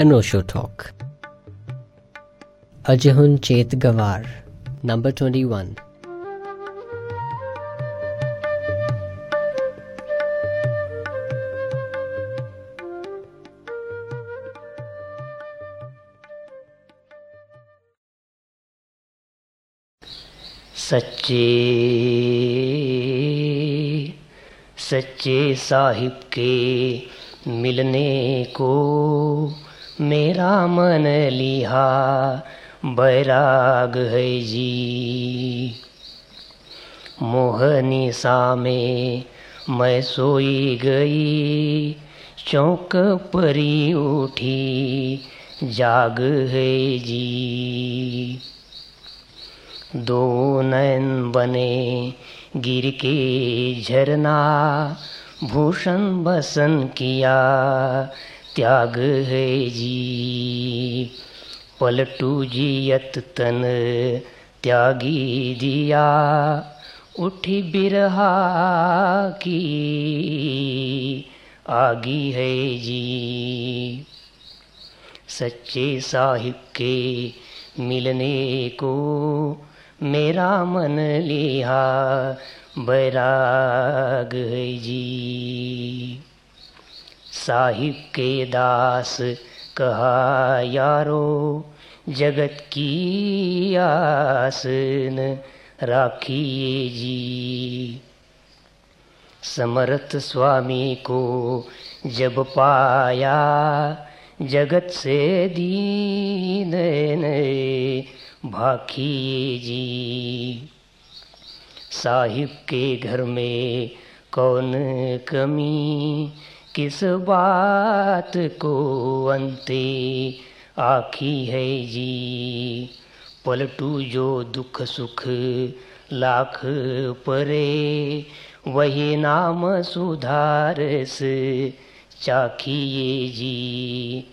अनोशो talk अजहुन चेत गवार number twenty one सच्चे सच्चे साहिब के मिलने को मेरा मन लिहा, बैराग है जी। मोहनी सा में मैं सोई गई, चौक परी उठी, जाग है जी। दो नैन बने गिर के झरना, भूषण बसन किया त्याग है जी। पलटू जियत तन त्यागी दिया, उठी बिरहा की। आगी है जी। सच्चे साहिब के मिलने को मेरा मन लिया, बैराग है जी। साहिब के दास कहा, यारो, जगत की आसन राखिए जी। समर्थ स्वामी को जब पाया, जगत से दीन भाखिए जी। साहिब के घर में कौन कमी किस बात को अंते आखी है जी। पलटू जो दुख सुख लाख परे, वही नाम सुधार सुधारस चाखिए जी।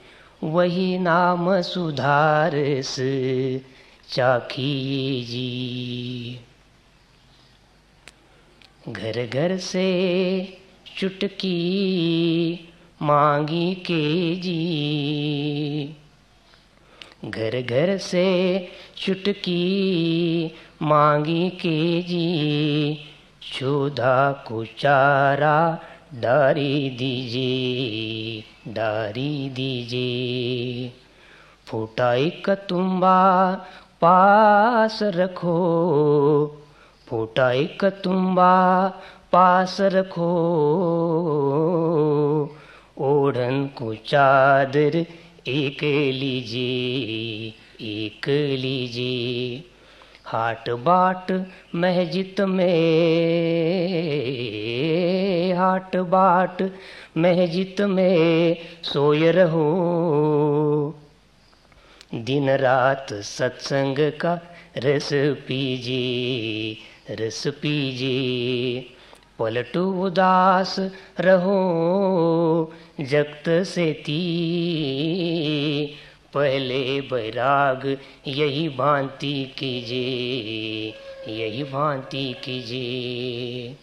वही नाम सुधार सुधारस चाखिए जी। घर घर से चुटकी मांगी के जी घर घर से चुटकी मांगी के जी क्षुधा को चारा डारी दीजिए डारी दीजिए फूटाई कतुम्बा पास रखो फूटाई तुम्बा पास रखो। ओढ़न को चादर एक लीजिए एक लीजिए। हाट बाट महजिद में, हाट बाट महजिद में सोय रहो। दिन रात सत्संग का रस पीजिए रस पीजिए पलटू उदास रहो, जगत से ती पहले बैराग, यही भांति कीजिए यही भांति कीजिए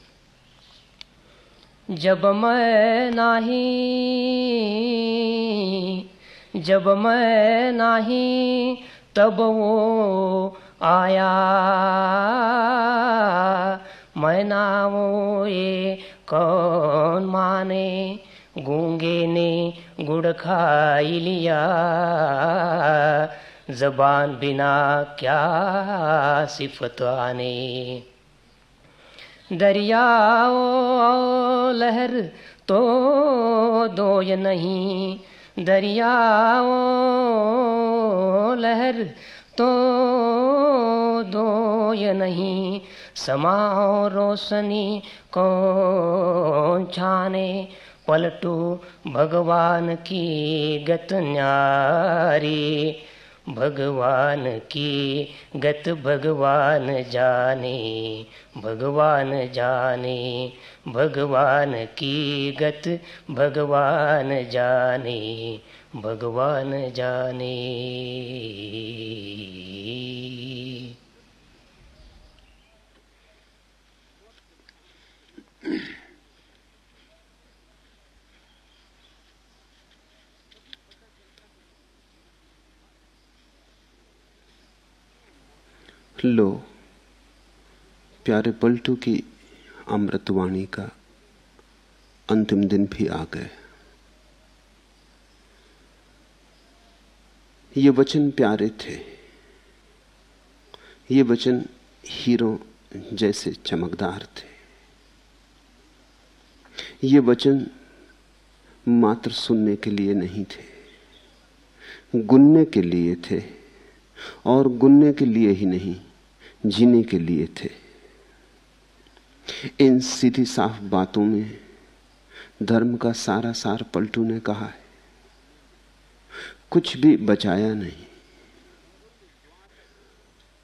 जब मैं नाही, जब मैं नाही, तब वो आया। मैं ना वो ये कौन माने? गूँगे ने गुड़ खाई लिया। जबान बिना क्या सिफत आने? दरियाओ लहर तो दो ये नहीं। दरियाओ लहर तो दो ये नहीं, समाओ रोशनी को छाने, पलटू भगवान की गत न्यारी, भगवान की गत भगवान जाने भगवान जाने, भगवान की गत भगवान जाने। भगवान जाने। लो प्यारे पलटू की अमृतवाणी का अंतिम दिन भी आ गए। ये वचन प्यारे थे। ये वचन हीरो जैसे चमकदार थे। ये वचन मात्र सुनने के लिए नहीं थे। गुनने के लिए थे और गुनने के लिए ही नहीं, जीने के लिए थे। इन सीधी साफ़ बातों में धर्म का सारा सार पलटू ने कहा है। कुछ भी बचाया नहीं।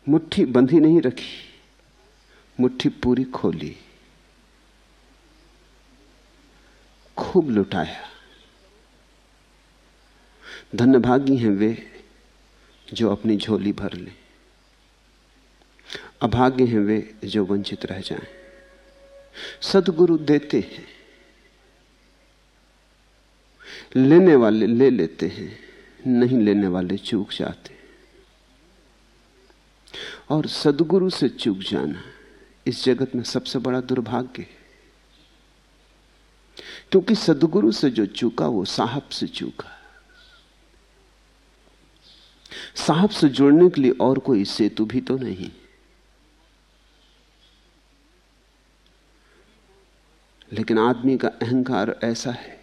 मुट्ठी बंधी नहीं रखी, मुट्ठी पूरी खोली। खूब लुटाया। धन्यभागी हैं वे जो अपनी झोली भर लें। अभागे हैं वे जो वंचित रह जाएँ। सदगुरु देते हैं। लेने वाले ले लेते हैं। नहीं लेने वाले चूक जाते। और सदगुरु से चूक जाना इस जगत में सबसे बड़ा दुर्भाग्य है। क्योंकि सदगुरु से जो चूका, वो साहब से चूका। साहब से जुड़ने के लिए और कोई सेतु भी तो नहीं। लेकिन आदमी का अहंकार ऐसा है,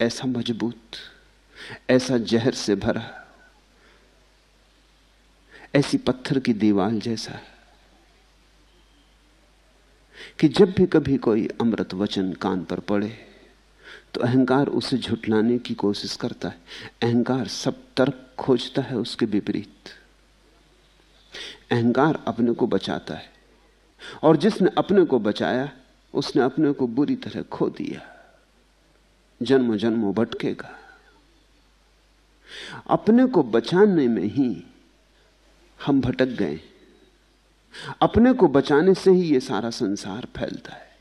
ऐसा मज़बूत। ऐसा जहर से भरा, ऐसी पत्थर की दीवार जैसा, कि जब भी कभी कोई अमृत वचन कान पर पड़े तो अहंकार उसे झुटलाने की कोशिश करता है। अहंकार सब तर्क खोजता है उसके विपरीत। अहंकार अपने को बचाता है, और जिसने अपने को बचाया, उसने अपने को बुरी तरह खो दिया। जन्म जन्मों भटकेगा। अपने को बचाने में ही हम भटक गए। अपने को बचाने से ही यह सारा संसार फैलता है।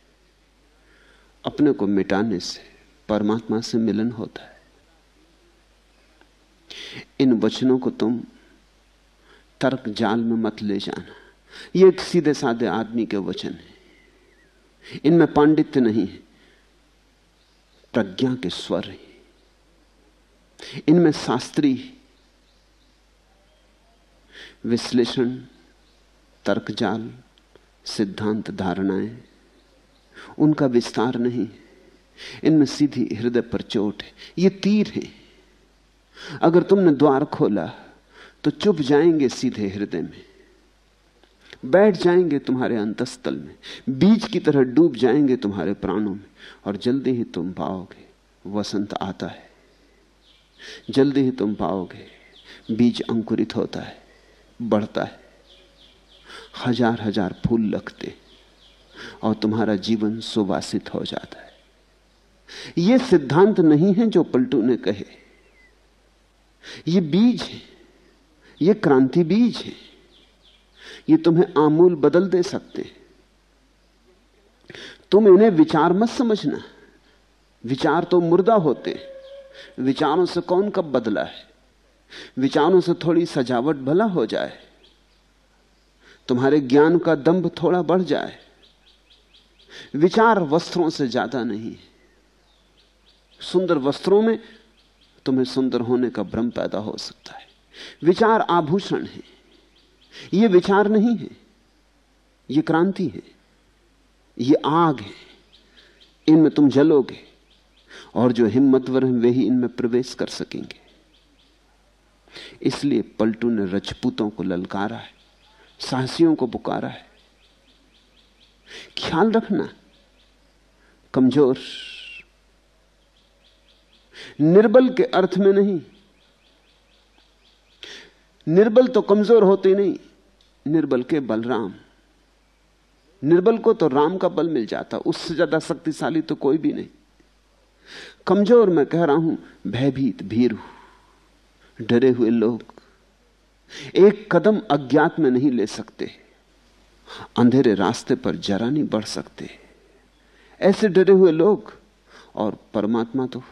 अपने को मिटाने से, परमात्मा से मिलन होता है। इन वचनों को तुम तर्क जाल में मत ले जाना। ये एक सीधे साधे आदमी के वचन है। इनमें पांडित्य नहीं है। प्रज्ञा के स्वर है। इनमें शास्त्री, विश्लेषण तर्क जाल सिद्धांत धारणाएँ, उनका विस्तार नहीं, इनमें सीधी हृदय पर चोट है, ये तीर है। अगर तुमने द्वार खोला तो चुप जाएँगे सीधे हृदय में। बैठ जाएँगे तुम्हारे अंतस्थल में, बीज की तरह डूब जाएँगे तुम्हारे प्राणों में, और जल्दी ही तुम पाओगे, वसंत आता है। जल्दी ही तुम पाओगे। बीज अंकुरित होता है, बढ़ता है। हज़ार हज़ार फूल लगते और तुम्हारा जीवन सुवासित हो जाता है। यह सिद्धांत नहीं है जो पलटू ने कहे। ये बीज है, ये क्रांति बीज है। ये तुम्हें आमूल बदल दे सकते तुम इन्हें विचार मत समझना। विचार तो मुर्दा होते विचारों से कौन कब बदला है? विचारों से थोड़ी सजावट भला हो जाए। तुम्हारे ज्ञान का दंभ थोड़ा बढ़ जाए। विचार वस्त्रों से ज़्यादा नहीं। है सुंदर वस्त्रों में तुम्हें सुंदर होने का भ्रम पैदा हो सकता है। विचार आभूषण है। यह विचार नहीं है। यह क्रांति है। यह आग है। इनमें तुम जलोगे। और जो हिम्मतवर हैं, वे ही इनमें प्रवेश कर सकेंगे। इसलिए पलटू ने रजपूतों को ललकारा है, साहसियों को पुकारा है। ख्याल रखना, कमज़ोर, निर्बल के अर्थ में नहीं। निर्बल तो कमज़ोर होते नहीं, निर्बल के बलराम। निर्बल को तो राम का बल मिल जाता, उससे ज़्यादा शक्तिशाली तो कोई भी नहीं। कमज़ोर मैं कह रहा हूँ, भयभीत, भीरू डरे हुए लोग। एक कदम अज्ञात में नहीं ले सकते, अंधेरे रास्ते पर जरा नहीं बढ़ सकते। ऐसे डरे हुए लोग और परमात्मा तो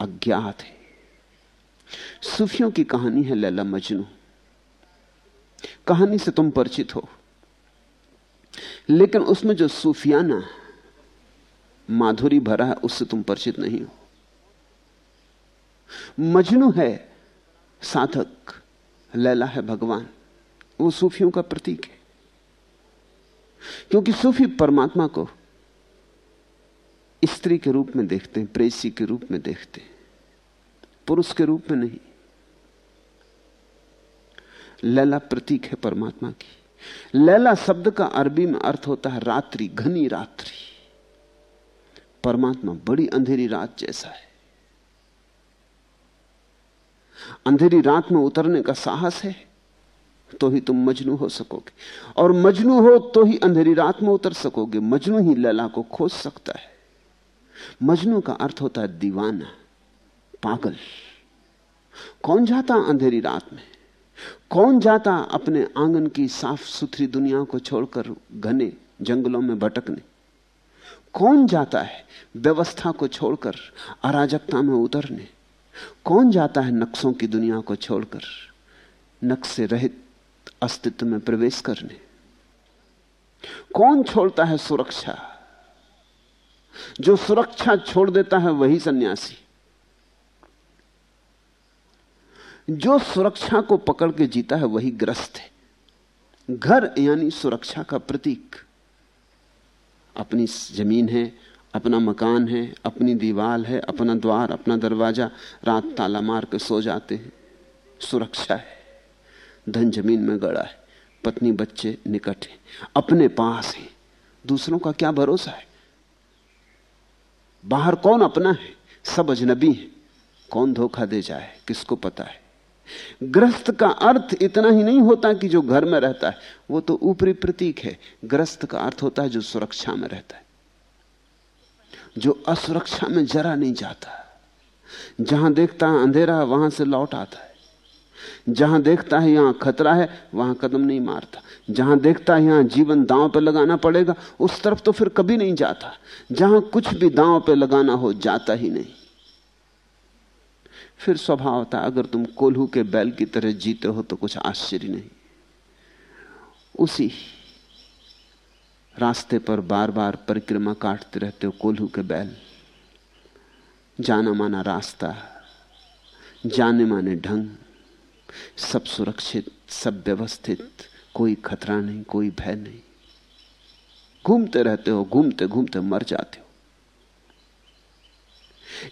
अज्ञात है। सूफियों की कहानी है, लैला मजनू। कहानी से तुम परिचित हो। लेकिन उसमें जो सूफियाना माधुरी भरा है, उससे तुम परिचित नहीं हो। मजनू है, साधक, लैला है भगवान। वो सूफियों का प्रतीक है। क्योंकि सूफी परमात्मा को स्त्री के रूप में देखते हैं, प्रेसी के रूप में देखते हैं, पुरुष के रूप में नहीं। लैला प्रतीक है परमात्मा की। लैला शब्द का अरबी में अर्थ होता है रात्रि, घनी रात्रि। परमात्मा बड़ी अंधेरी रात जैसा है। अंधेरी रात में उतरने का साहस है तो ही तुम मजनू हो सकोगे। और मजनू हो तो ही अंधेरी रात में उतर सकोगे। मजनू ही लला को खोज सकता है। मजनू का अर्थ होता है दीवाना, पागल। कौन जाता अंधेरी रात में? कौन जाता अपने आँगन की साफ़ सुथरी दुनिया को छोड़कर घने जंगलों में भटकने? कौन जाता है व्यवस्था को छोड़कर अराजकता में उतरने? कौन जाता है नक्शों की दुनिया को छोड़कर नक्शे रहित अस्तित्व में प्रवेश करने? कौन छोड़ता है सुरक्षा? जो सुरक्षा छोड़ देता है वही सन्यासी। जो सुरक्षा को पकड़ के जीता है वही ग्रस्त है। घर यानी सुरक्षा का प्रतीक। अपनी ज़मीन है, अपना मकान है, अपनी दीवार है, अपना द्वार, अपना दरवाज़ा, रात ताला मार के सो जाते हैं। सुरक्षा है। धन ज़मीन में गड़ा है, पत्नी बच्चे निकट है, अपने पास है। दूसरों का क्या भरोसा है? बाहर कौन अपना है? सब अजनबी है। कौन धोखा दे जाए? किसको पता है? ग्रस्त का अर्थ इतना ही नहीं होता कि जो घर में रहता है, वो तो ऊपरी प्रतीक है। ग्रस्त का अर्थ होता है जो सुरक्षा में रहता है। जो असुरक्षा में जरा नहीं जाता। जहाँ देखता है अंधेरा है वहाँ से लौट आता है। जहाँ देखता है यहाँ खतरा है, वहाँ कदम नहीं मारता। जहाँ देखता है यहाँ जीवन दांव पर लगाना पड़ेगा, उस तरफ़ तो फिर कभी नहीं जाता। जहाँ कुछ भी दांव पे लगाना हो, जाता ही नहीं। फिर स्वभाव होता अगर तुम कोल्हू के बैल की तरह जीते हो तो कुछ आश्चर्य नहीं। उसी रास्ते पर बार बार परिक्रमा काटते रहते हो कोल्हू के बैल। जाना माना रास्ता जाने माने ढंग, सब सुरक्षित, सब व्यवस्थित, कोई खतरा नहीं, कोई भय नहीं। घूमते रहते हो घूमते घूमते मर जाते हो।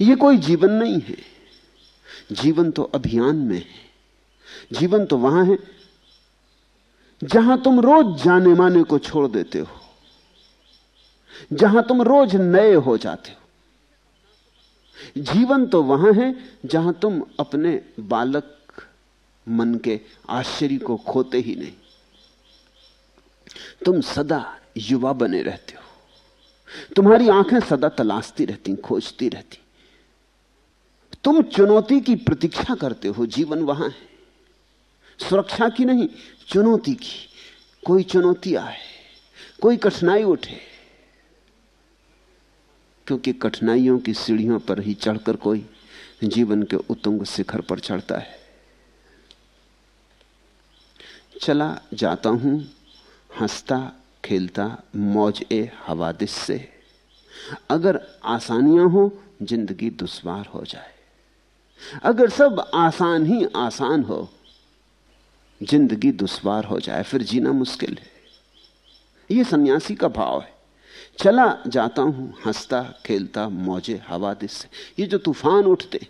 यह कोई जीवन नहीं है। जीवन तो अभियान में है। जीवन तो वहाँ है, जहाँ तुम रोज जाने माने को छोड़ देते हो, जहाँ तुम रोज नए हो जाते हो। जीवन तो वहाँ है, जहाँ तुम अपने बालक मन के आश्चर्य को खोते ही नहीं। तुम सदा युवा बने रहते हो। तुम्हारी आँखें सदा तलाशती रहती, खोजती रहती। तुम चुनौती की प्रतीक्षा करते हो, जीवन वहाँ है। सुरक्षा की नहीं, चुनौती की। कोई चुनौती आए, कोई कठिनाई उठे, क्योंकि कठिनाइयों की सीढ़ियों पर ही चढ़कर कोई जीवन के उतुंग शिखर पर चढ़ता है। चला जाता हूँ, हंसता, खेलता, मौज ए हवादिश से। अगर आसानियाँ हो, ज़िंदगी दुश्वार हो जाए। अगर सब आसान ही आसान हो, ज़िंदगी दुश्वार हो जाए, फिर जीना मुश्किल है। यह सन्यासी का भाव है। चला जाता हूँ, हंसता, खेलता, मौजे हवादिश से ये जो तूफ़ान उठते,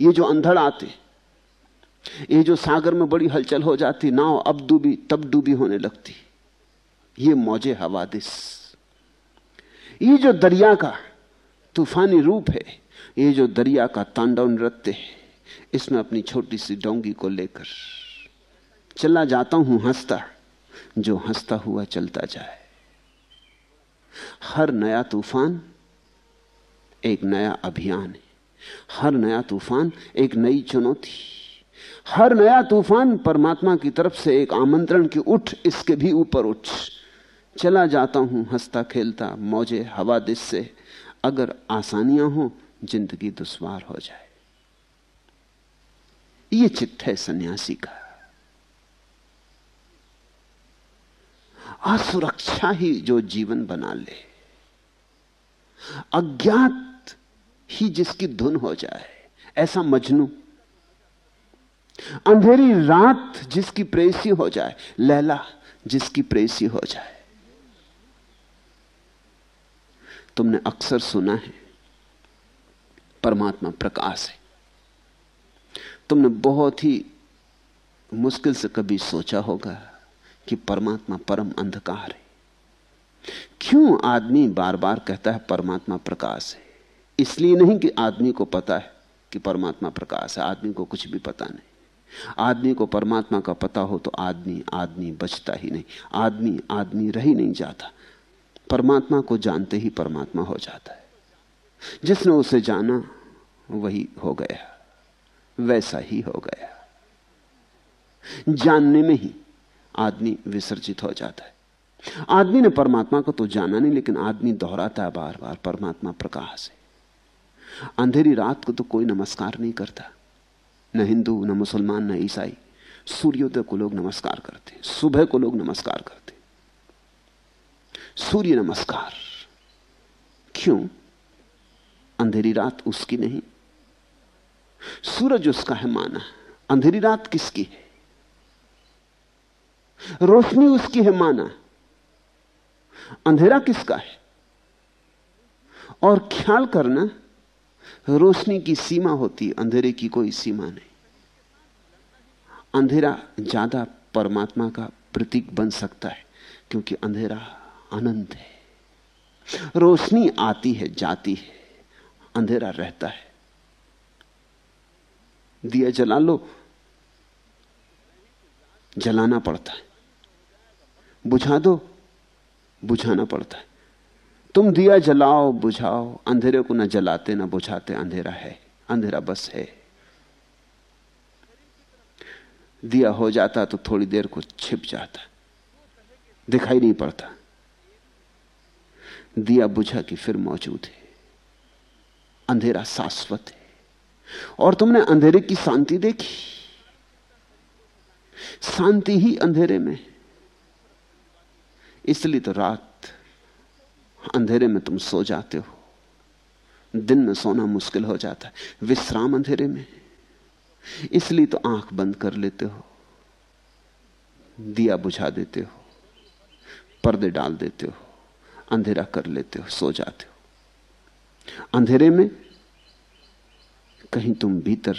ये जो अंधड़ आते, ये जो सागर में बड़ी हलचल हो जाती, नाव अब डूबी, तब डूबी होने लगती, ये मौजे हवादिस ये जो दरिया का तूफानी रूप है ये जो दरिया का तांडव नृत्य है, इसमें अपनी छोटी सी डोंगी को लेकर चला जाता हूँ हंसता, जो हंसता हुआ चलता जाए। हर नया तूफ़ान एक नया अभियान है। हर नया तूफ़ान एक नई चुनौती। हर नया तूफ़ान परमात्मा की तरफ़ से एक आमंत्रण की उठ, इसके भी ऊपर उठ। चला जाता हूँ हंसता खेलता, मौजे हवा दिस से। अगर आसानियाँ हो ज़िंदगी दुश्वार हो जाए। ये चित्त है सन्यासी का। असुरक्षा ही जो जीवन बना ले, अज्ञात ही जिसकी धुन हो जाए, ऐसा मजनू। अंधेरी रात जिसकी प्रेसी हो जाए, लैला जिसकी प्रेसी हो जाए। तुमने अक्सर सुना है परमात्मा प्रकाश है। तुमने बहुत ही मुश्किल से कभी सोचा होगा कि परमात्मा परम अंधकार है। क्यों आदमी बार बार कहता है परमात्मा प्रकाश है? इसलिए नहीं कि आदमी को पता है कि परमात्मा प्रकाश है, आदमी को कुछ भी पता नहीं। आदमी को परमात्मा का पता हो तो आदमी आदमी बचता ही नहीं। आदमी आदमी रह ही नहीं जाता। परमात्मा को जानते ही परमात्मा हो जाता है। जिसने उसे जाना, वही हो गया। वैसा ही हो गया। जानने में ही आदमी विसर्जित हो जाता है। आदमी ने परमात्मा को तो जाना नहीं, लेकिन आदमी दोहराता है बार बार परमात्मा प्रकाश है अंधेरी रात को तो कोई नमस्कार नहीं करता। न हिंदू, न मुसलमान, न ईसाई। सूर्योदय को लोग नमस्कार करते सुबह को लोग नमस्कार करते सूर्य नमस्कार। क्यों? अंधेरी रात उसकी नहीं। सूरज उसका है माना। अंधेरी रात किसकी है? रोशनी उसकी है माना। अंधेरा किसका है? और ख्याल करना, रोशनी की सीमा होती, अंधेरे की कोई सीमा नहीं। अंधेरा ज़्यादा परमात्मा का प्रतीक बन सकता है, क्योंकि अंधेरा अनंत है। रोशनी आती है, जाती है। अंधेरा रहता है। दिया जला लो। जलाना पड़ता है। बुझा दो। बुझाना पड़ता है। तुम दिया जलाओ, बुझाओ। अंधेरे को ना जलाते, ना बुझाते अंधेरा है। अंधेरा बस है। दिया हो जाता तो थोड़ी देर को छिप जाता। दिखाई नहीं पड़ता। दिया बुझा कि फिर मौजूद है। अंधेरा शाश्वत है। और तुमने अंधेरे की शांति देखी? शांति ही अंधेरे में इसलिए तो रात अंधेरे में तुम सो जाते हो। दिन में सोना मुश्किल हो जाता है। विश्राम अंधेरे में इसलिए तो आँख बंद कर लेते हो। दिया बुझा देते हो। पर्दे डाल देते हो। अंधेरा कर लेते हो। सो जाते हो। अंधेरे में कहीं तुम भीतर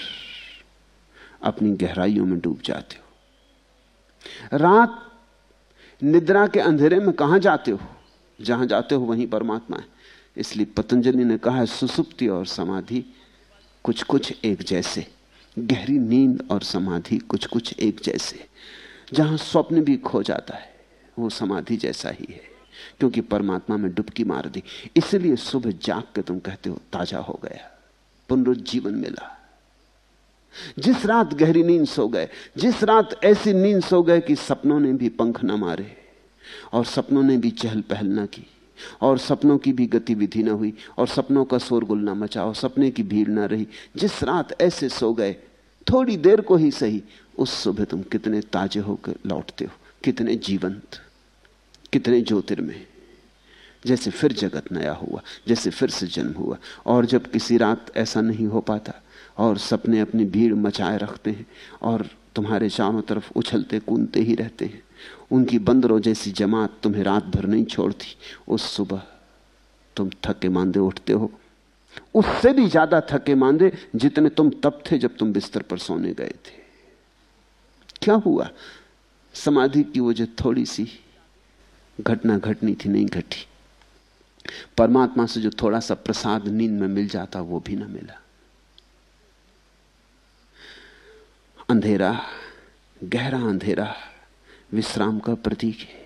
अपनी गहराइयों में डूब जाते हो। रात निद्रा के अंधेरे में कहाँ जाते हो? जहाँ जाते हो वहीं परमात्मा है। इसलिए पतंजलि ने कहा है, सुसुप्ति और समाधि कुछ कुछ एक जैसे। गहरी नींद और समाधि कुछ कुछ एक जैसे। जहाँ स्वप्न भी खो जाता है, वो समाधि जैसा ही है। क्योंकि परमात्मा में डुबकी मार दी। इसलिए सुबह जाग के तुम कहते हो, ताज़ा हो गया। पुनरुज्जीवन मिला। जिस रात गहरी नींद सो गए, जिस रात ऐसी नींद सो गए कि सपनों ने भी पंख न मारे और सपनों ने भी चहल पहल ना की और सपनों की भी गतिविधि ना हुई और सपनों का शोरगुल ना मचा और सपने की भीड़ ना रही। जिस रात ऐसे सो गए, थोड़ी देर को ही सही, उस सुबह तुम कितने ताजे होकर लौटते हो, कितने जीवंत। कितने ज्योतिर्मय जैसे फिर जगत नया हुआ, जैसे फिर से जन्म हुआ, और जब किसी रात ऐसा नहीं हो पाता, और सपने अपनी भीड़ मचाए रखते हैं, और तुम्हारे चारों तरफ़ उछलते कूदते ही रहते हैं। उनकी बंदरों जैसी जमात तुम्हें रात भर नहीं छोड़ती। उस सुबह तुम थके मांदे उठते हो। उससे भी ज़्यादा थके मांदे जितने तुम तब थे जब तुम बिस्तर पर सोने गए थे। क्या हुआ? समाधि की वजह थोड़ी सी घटना घटनी थी, नहीं घटी। परमात्मा से जो थोड़ा सा प्रसाद नींद में मिल जाता, वो भी ना मिला। अंधेरा, गहरा अंधेरा विश्राम का प्रतीक है।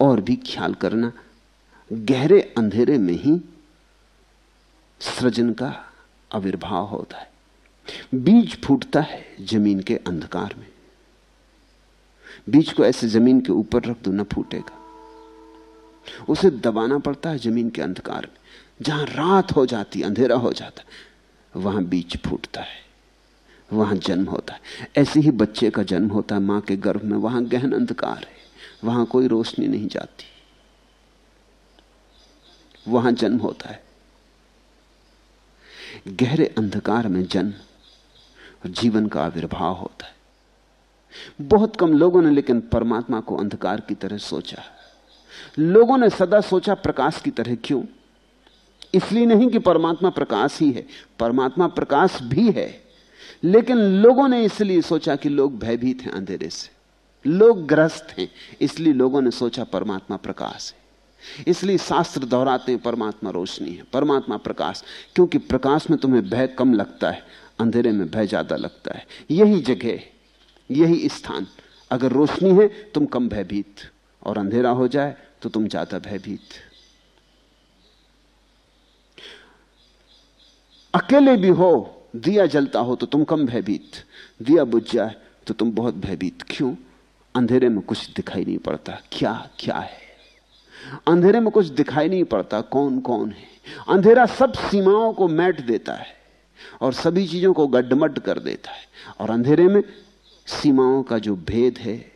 और भी ख्याल करना, गहरे अंधेरे में ही सृजन का आविर्भाव होता है। बीज फूटता है ज़मीन के अंधकार में। बीज को ऐसे ज़मीन के ऊपर रख दो, न फूटेगा। उसे दबाना पड़ता है ज़मीन के अंधकार में। जहाँ रात हो जाती, अंधेरा हो जाता, वहाँ बीज फूटता है, वहाँ जन्म होता है। ऐसे ही बच्चे का जन्म होता है, माँ के गर्भ में, वहाँ गहन अंधकार है, वहाँ कोई रोशनी नहीं जाती। वहाँ जन्म होता है। गहरे अंधकार में जन्म और जीवन का आविर्भाव होता है। बहुत कम लोगों ने, लेकिन परमात्मा को अंधकार की तरह सोचा। लोगों ने सदा सोचा, प्रकाश की तरह क्यों? इसलिए नहीं कि परमात्मा प्रकाश ही है, परमात्मा प्रकाश भी है। लेकिन लोगों ने इसलिए सोचा कि लोग भयभीत हैं अंधेरे से। लोग ग्रस्त हैं, इसलिए लोगों ने सोचा परमात्मा प्रकाश है। इसलिए शास्त्र दोहराते हैं, परमात्मा रोशनी है, परमात्मा प्रकाश। क्योंकि प्रकाश में तुम्हें भय कम लगता है, अंधेरे में भय ज़्यादा लगता है। यही जगह यही स्थान। अगर रोशनी है, तुम कम भयभीत। और अंधेरा हो जाए तो तुम ज़्यादा भयभीत। अकेले भी हो, दिया जलता हो तो तुम कम भयभीत। दिया बुझ जाए तो तुम बहुत भयभीत। क्यों? अंधेरे में कुछ दिखाई नहीं पड़ता। क्या क्या है? अंधेरे में कुछ दिखाई नहीं पड़ता। कौन कौन है? अंधेरा सब सीमाओं को मैट देता है और सभी चीज़ों को गड्ढमड कर देता है। और अंधेरे में सीमाओं का जो भेद है,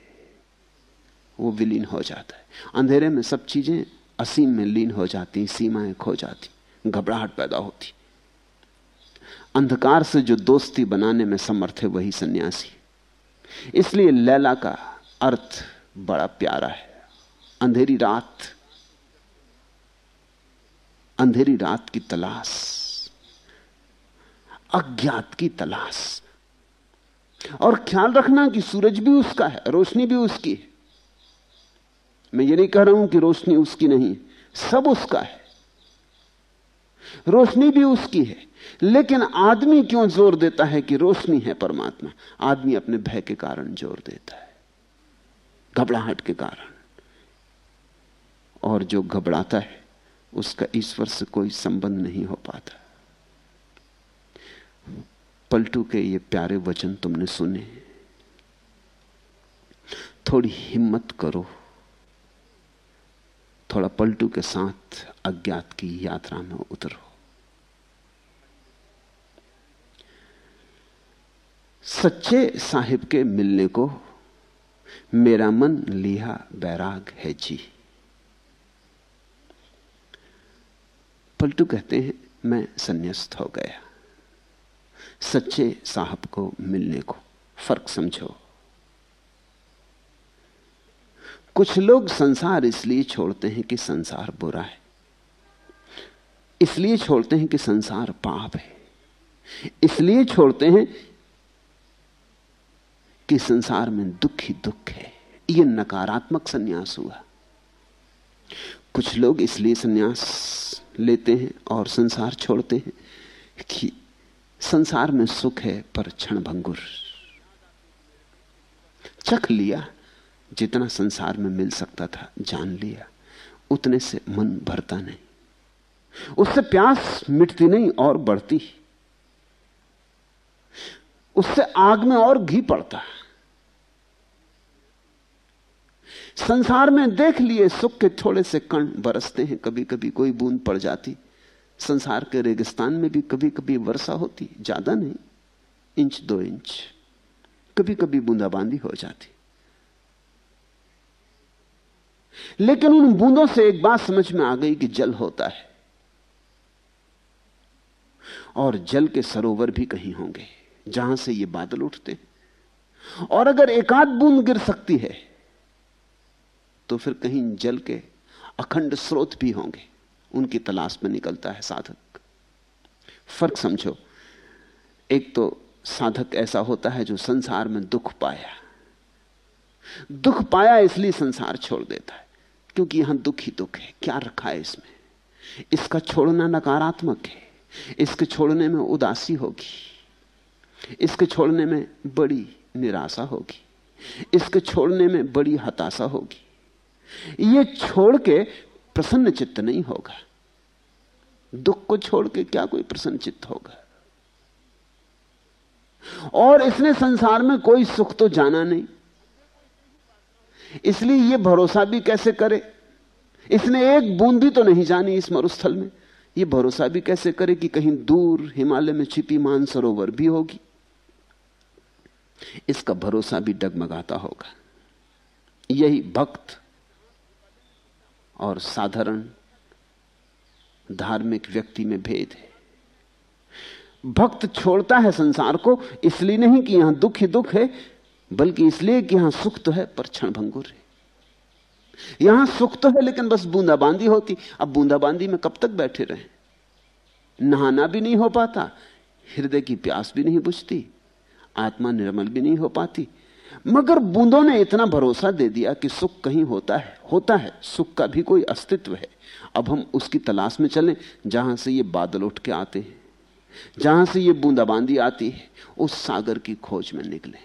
वो विलीन हो जाता है। अंधेरे में सब चीज़ें असीम में लीन हो जाती, सीमाएँ खो जाती, घबराहट पैदा होती। अंधकार से जो दोस्ती बनाने में समर्थ है, वही सन्यासी। इसलिए लैला का अर्थ बड़ा प्यारा है। अंधेरी रात अंधेरी रात की तलाश, अज्ञात की तलाश और ख्याल रखना कि सूरज भी उसका है, रोशनी भी उसकी है। मैं ये नहीं कह रहा हूँ कि रोशनी उसकी नहीं, सब उसका है। रोशनी भी उसकी है, लेकिन आदमी क्यों ज़ोर देता है कि रोशनी है परमात्मा? आदमी अपने भय के कारण ज़ोर देता है, घबराहट के कारण। और जो घबराता है, उसका ईश्वर से कोई संबंध नहीं हो पाता। पलटू के ये प्यारे वचन तुमने सुने। थोड़ी हिम्मत करो। थोड़ा पलटू के साथ अज्ञात की यात्रा में उतरो। सच्चे साहिब के मिलने को मेरा मन लिया बैराग है जी। पलटू कहते हैं, मैं संन्यास्त हो गया। सच्चे साहब को मिलने को। फ़र्क समझो। कुछ लोग संसार इसलिए छोड़ते हैं कि संसार बुरा है। इसलिए छोड़ते हैं कि संसार पाप है। इसलिए छोड़ते हैं कि संसार में दुख ही दुख है। यह नकारात्मक सन्यास हुआ। कुछ लोग इसलिए सन्यास लेते हैं और संसार छोड़ते हैं कि संसार में सुख है पर क्षण भंगुर। चख लिया, जितना संसार में मिल सकता था, जान लिया। उतने से मन भरता नहीं। उससे प्यास मिटती नहीं, और बढ़ती। उससे आग में और घी पड़ता। संसार में देख लिए, सुख के थोड़े से कण बरसते हैं कभी कभी कोई बूंद पड़ जाती। संसार के रेगिस्तान में भी कभी कभी वर्षा होती, ज़्यादा नहीं, इंच दो इंच कभी कभी बूंदाबांदी हो जाती। लेकिन उन बूंदों से एक बात समझ में आ गई कि जल होता है। और जल के सरोवर भी कहीं होंगे, जहाँ से ये बादल उठते और अगर एकाध बूंद गिर सकती है तो फिर कहीं जल के अखंड स्रोत भी होंगे। उनकी तलाश में निकलता है साधक। फ़र्क समझो, एक तो साधक ऐसा होता है जो संसार में दुख पाया। दुख पाया इसलिए संसार छोड़ देता है, क्योंकि यहाँ दुख ही दुख है, क्या रखा है इसमें? इसका छोड़ना नकारात्मक है, इसके छोड़ने में उदासी होगी, इसके छोड़ने में बड़ी निराशा होगी, इसके छोड़ने में बड़ी हताशा होगी। ये छोड़ के प्रसन्न चित्त नहीं होगा। दुख को छोड़ के क्या कोई प्रसन्न चित्त होगा? और इसने संसार में कोई सुख तो जाना नहीं। इसलिए यह भरोसा भी कैसे करे? इसने एक बूंद तो नहीं जानी इस मरुस्थल में। यह भरोसा भी कैसे करे कि कहीं दूर हिमालय में छिपी मानसरोवर भी होगी? इसका भरोसा भी डगमगाता होगा। यही भक्त और साधारण धार्मिक व्यक्ति में भेद है। भक्त छोड़ता है संसार को, इसलिए नहीं कि यहाँ दुख ही दुख है, बल्कि इसलिए कि यहाँ सुख तो है, पर क्षण भंगुर है। यहाँ सुख तो है, लेकिन बस बूंदाबांदी होती। अब बूंदाबांदी में कब तक बैठे रहे? नहाना भी नहीं हो पाता, हृदय की प्यास भी नहीं बुझती, आत्मा निर्मल भी नहीं हो पाती मगर बूंदों ने इतना भरोसा दे दिया कि सुख कहीं होता है होता है। सुख का भी कोई अस्तित्व है। अब हम उसकी तलाश में चलें, जहाँ से ये बादल उठ के आते हैं, जहाँ से ये बूंदाबांदी आती है, उस सागर की खोज में निकले।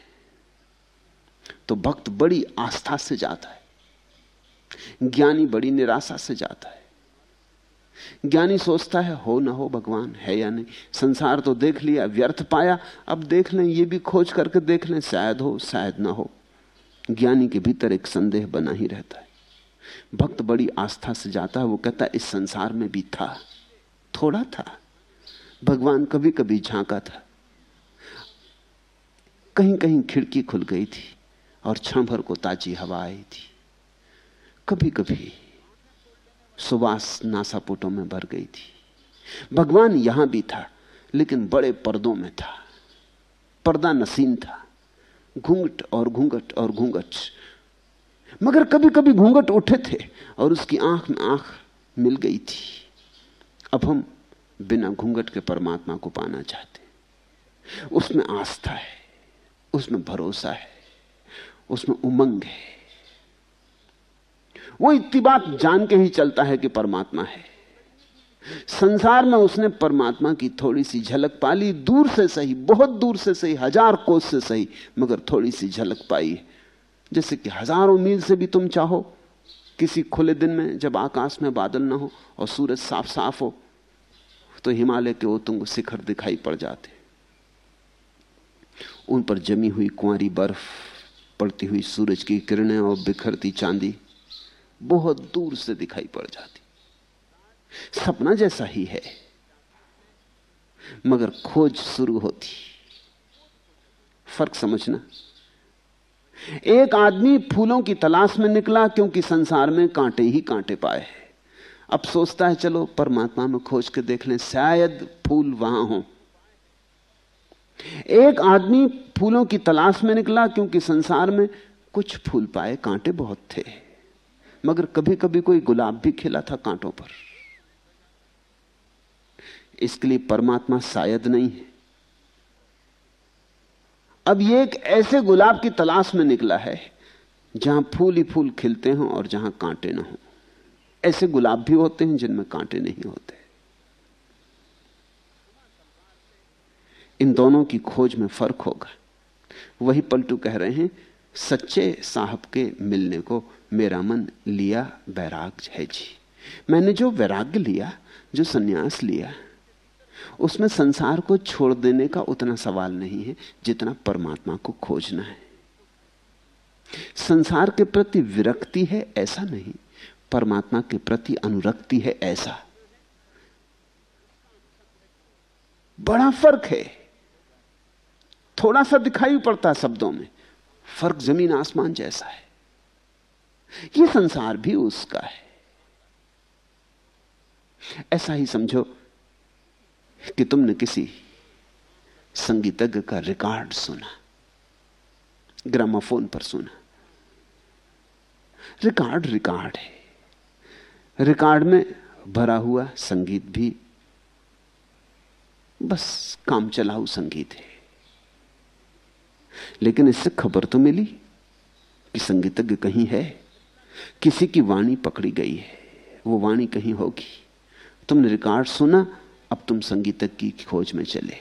तो भक्त बड़ी आस्था से जाता है, ज्ञानी बड़ी निराशा से जाता है। ज्ञानी सोचता है, हो ना हो भगवान, है या नहीं? संसार तो देख लिया, व्यर्थ पाया, अब देख लें, ये भी खोज करके देख लें, शायद हो, शायद ना हो। ज्ञानी के भीतर एक संदेह बना ही रहता है। भक्त बड़ी आस्था से जाता है, वो कहता है, इस संसार में भी था, थोड़ा था। भगवान कभी कभी झांका था। कहीं कहीं खिड़की खुल गई थी, और क्षण भर को ताजी हवा आई थी। कभी कभी सुवास नासापुटों में भर गई थी। भगवान यहाँ भी था, लेकिन बड़े पर्दों में था। पर्दा नसीन था। घूंघट और घूंघट और घूंघट। मगर कभी कभी घूंघट उठे थे और उसकी आँख में आँख मिल गई थी। अब हम बिना घूंघट के परमात्मा को पाना चाहते उसमें आस्था है, उसमें भरोसा है, उसमें उमंग है। वो इतनी बात जान के ही चलता है कि परमात्मा है। संसार में उसने परमात्मा की थोड़ी सी झलक पाली, दूर से सही, बहुत दूर से सही, हज़ार कोस से सही, मगर थोड़ी सी झलक पाई। जैसे कि हज़ारों मील से भी तुम चाहो, किसी खुले दिन में जब आकाश में बादल ना हो और सूरज साफ़ साफ़ हो तो हिमालय के ओतुंग शिखर दिखाई पड़ जाते। उन पर जमी हुई कुंवारी बर्फ़, पड़ती हुई सूरज की किरणें और बिखरती चांदी बहुत दूर से दिखाई पड़ जाती। सपना जैसा ही है, मगर खोज शुरू होती। फ़र्क समझना। एक आदमी फूलों की तलाश में निकला क्योंकि संसार में कांटे ही कांटे पाए अब सोचता है, चलो, परमात्मा में खोज के देख लें, शायद फूल वहाँ हो। एक आदमी फूलों की तलाश में निकला क्योंकि संसार में कुछ फूल पाए, कांटे बहुत थे। मगर कभी कभी कोई गुलाब भी खिला था कांटों पर। इसके लिए परमात्मा शायद नहीं है। अब ये एक ऐसे गुलाब की तलाश में निकला है, जहाँ फूल ही फूल खिलते हों और जहाँ कांटे ना हो। ऐसे गुलाब भी होते हैं जिनमें कांटे नहीं होते। इन दोनों की खोज में फ़र्क होगा। वही पलटू कह रहे हैं, सच्चे साहब के मिलने को मेरा मन लिया वैराग्य है जी। मैंने जो वैराग्य लिया, जो सन्यास लिया, उसमें संसार को छोड़ देने का उतना सवाल नहीं है जितना परमात्मा को खोजना है। संसार के प्रति विरक्ति है ऐसा नहीं, परमात्मा के प्रति अनुरक्ति है ऐसा। बड़ा फ़र्क है। थोड़ा सा दिखाई पड़ता है शब्दों में, फ़र्क ज़मीन आसमान जैसा है। यह संसार भी उसका है। ऐसा ही समझो कि तुमने किसी संगीतज्ञ का रिकॉर्ड सुना, ग्रामाफोन पर सुना। रिकॉर्ड रिकॉर्ड है। रिकॉर्ड में भरा हुआ संगीत भी, बस काम चलाऊ संगीत है। लेकिन इससे खबर तो मिली कि संगीतज्ञ कहीं है। किसी की वाणी पकड़ी गई है, वो वाणी कहीं होगी। तुमने रिकॉर्ड सुना, अब तुम संगीतज्ञ की खोज में चले।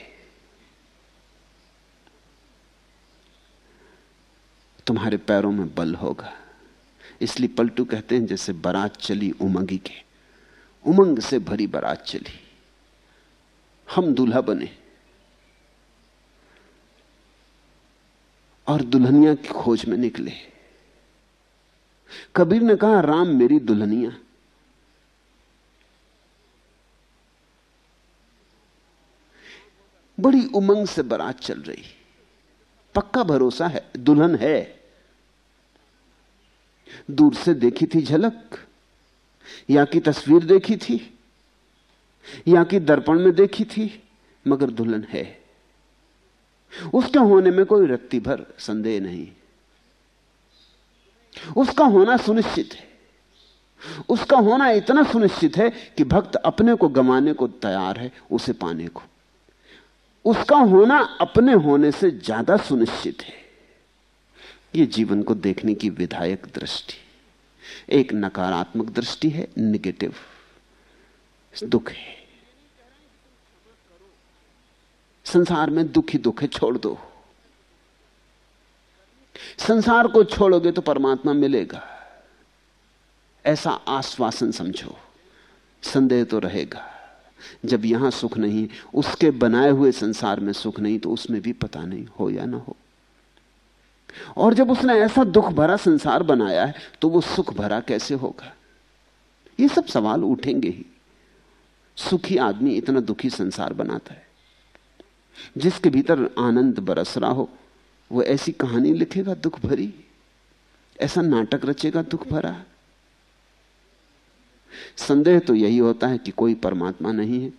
तुम्हारे पैरों में बल होगा। इसलिए पलटू कहते हैं, जैसे बारात चली उमंगी के। उमंग से भरी बारात चली। हम दूल्हा बने। और दुल्हनिया की खोज में निकले। कबीर ने कहा, राम मेरी दुल्हनिया। बड़ी उमंग से बारात चल रही। पक्का भरोसा है, दुल्हन है। दूर से देखी थी झलक, या की तस्वीर देखी थी, या की दर्पण में देखी थी, मगर दुल्हन है। उसके होने में कोई रत्ती भर संदेह नहीं। उसका होना सुनिश्चित है। उसका होना इतना सुनिश्चित है कि भक्त अपने को गंवाने को तैयार है, उसे पाने को। उसका होना अपने होने से ज़्यादा सुनिश्चित है। यह जीवन को देखने की विधायक दृष्टि। एक नकारात्मक दृष्टि है निगेटिव दुख है। संसार में दुख दुख है, छोड़ दो। संसार को छोड़ोगे तो परमात्मा मिलेगा। ऐसा आश्वासन समझो, संदेह तो रहेगा। जब यहाँ सुख नहीं, उसके बनाए हुए संसार में सुख नहीं तो उसमें भी पता नहीं हो या ना हो। और जब उसने ऐसा दुख भरा संसार बनाया है तो वो सुख भरा कैसे होगा? ये सब सवाल उठेंगे ही। सुखी आदमी इतना दुखी संसार बनाता है, जिसके भीतर आनंद बरस रहा हो। वो ऐसी कहानी लिखेगा दुख भरी? ऐसा नाटक रचेगा दुख भरा? संदेह तो यही होता है कि कोई परमात्मा नहीं है,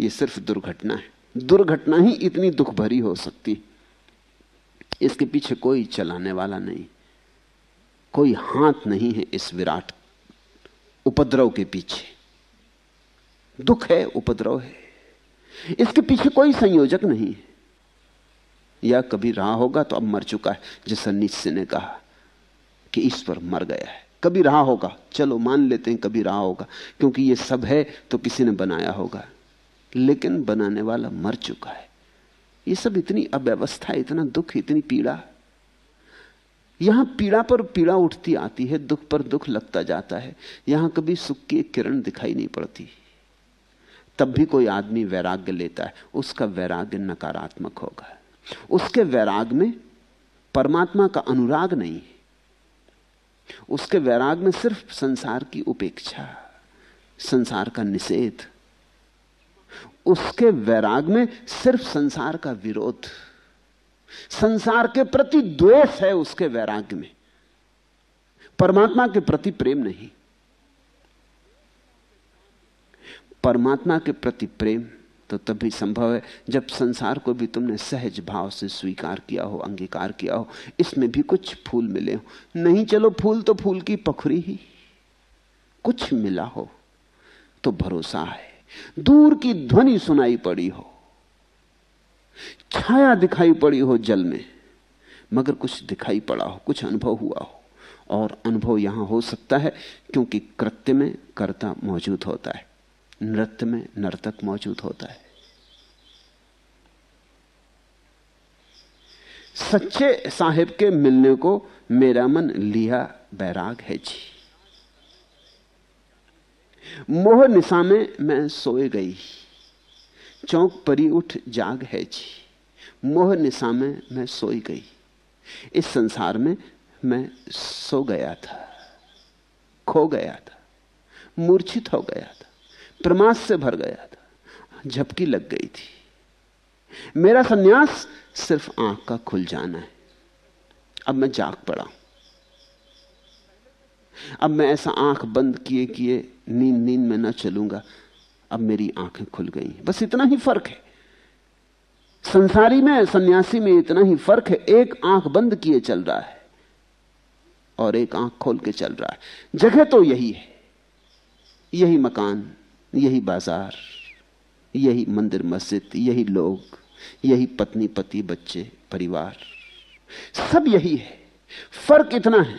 ये सिर्फ़ दुर्घटना है। दुर्घटना ही इतनी दुख भरी हो सकती इसके पीछे कोई चलाने वाला नहीं। कोई हाथ नहीं है इस विराट उपद्रव के पीछे। दुख है, उपद्रव है। इसके पीछे कोई संयोजक नहीं है। या कभी रहा होगा तो अब मर चुका है, जैसा निश्चय ने कहा कि ईश्वर मर गया है। कभी रहा होगा, चलो मान लेते हैं कभी रहा होगा, क्योंकि ये सब है तो किसी ने बनाया होगा, लेकिन बनाने वाला मर चुका है। ये सब इतनी अव्यवस्था, इतना दुख, इतनी पीड़ा। यहाँ पीड़ा पर पीड़ा उठती आती है, दुख पर दुख लगता जाता है। यहाँ कभी सुख की एक किरण दिखाई नहीं पड़ती। तब भी कोई आदमी वैराग्य लेता है, उसका वैराग्य नकारात्मक होगा। उसके वैराग में परमात्मा का अनुराग नहीं उसके वैराग में सिर्फ़ संसार की उपेक्षा, संसार का निषेध। उसके वैराग में सिर्फ़ संसार का विरोध। संसार के प्रति द्वेष है उसके वैराग्य में। परमात्मा के प्रति प्रेम नहीं। परमात्मा के प्रति प्रेम तो तभी संभव है, जब संसार को भी तुमने सहज भाव से स्वीकार किया हो, अंगीकार किया हो, इसमें भी कुछ फूल मिले हो। नहीं चलो, फूल तो फूल की पखरी ही। कुछ मिला हो तो भरोसा है। दूर की ध्वनि सुनाई पड़ी हो, छाया दिखाई पड़ी हो जल में, मगर कुछ दिखाई पड़ा हो, कुछ अनुभव हुआ हो। और अनुभव यहाँ हो सकता है, क्योंकि कृत्य में कर्ता मौजूद होता है। नृत्य में नर्तक मौजूद होता है। सच्चे साहेब के मिलने को मेरा मन लिया बैराग है जी। मोह निशा में मैं सोए गई। चौक परी उठ जाग है जी। मोह निशा में मैं सोई गई। इस संसार में मैं सो गया था, खो गया था, मूर्छित हो गया था। प्रमाद से भर गया था, झपकी लग गई थी। मेरा सन्यास सिर्फ़ आँख का खुल जाना है। अब मैं जाग पड़ा अब मैं ऐसा आँख बंद किए किए नींद नींद में न चलूँगा, अब मेरी आँखें खुल गई बस इतना ही फ़र्क है। संसारी में, सन्यासी में इतना ही फ़र्क है। एक आँख बंद किए चल रहा है और एक आँख खोल के चल रहा है। जगह तो यही है। यही मकान यही बाज़ार, यही मंदिर मस्जिद, यही लोग, यही पत्नी पति बच्चे परिवार। सब यही है। फ़र्क इतना है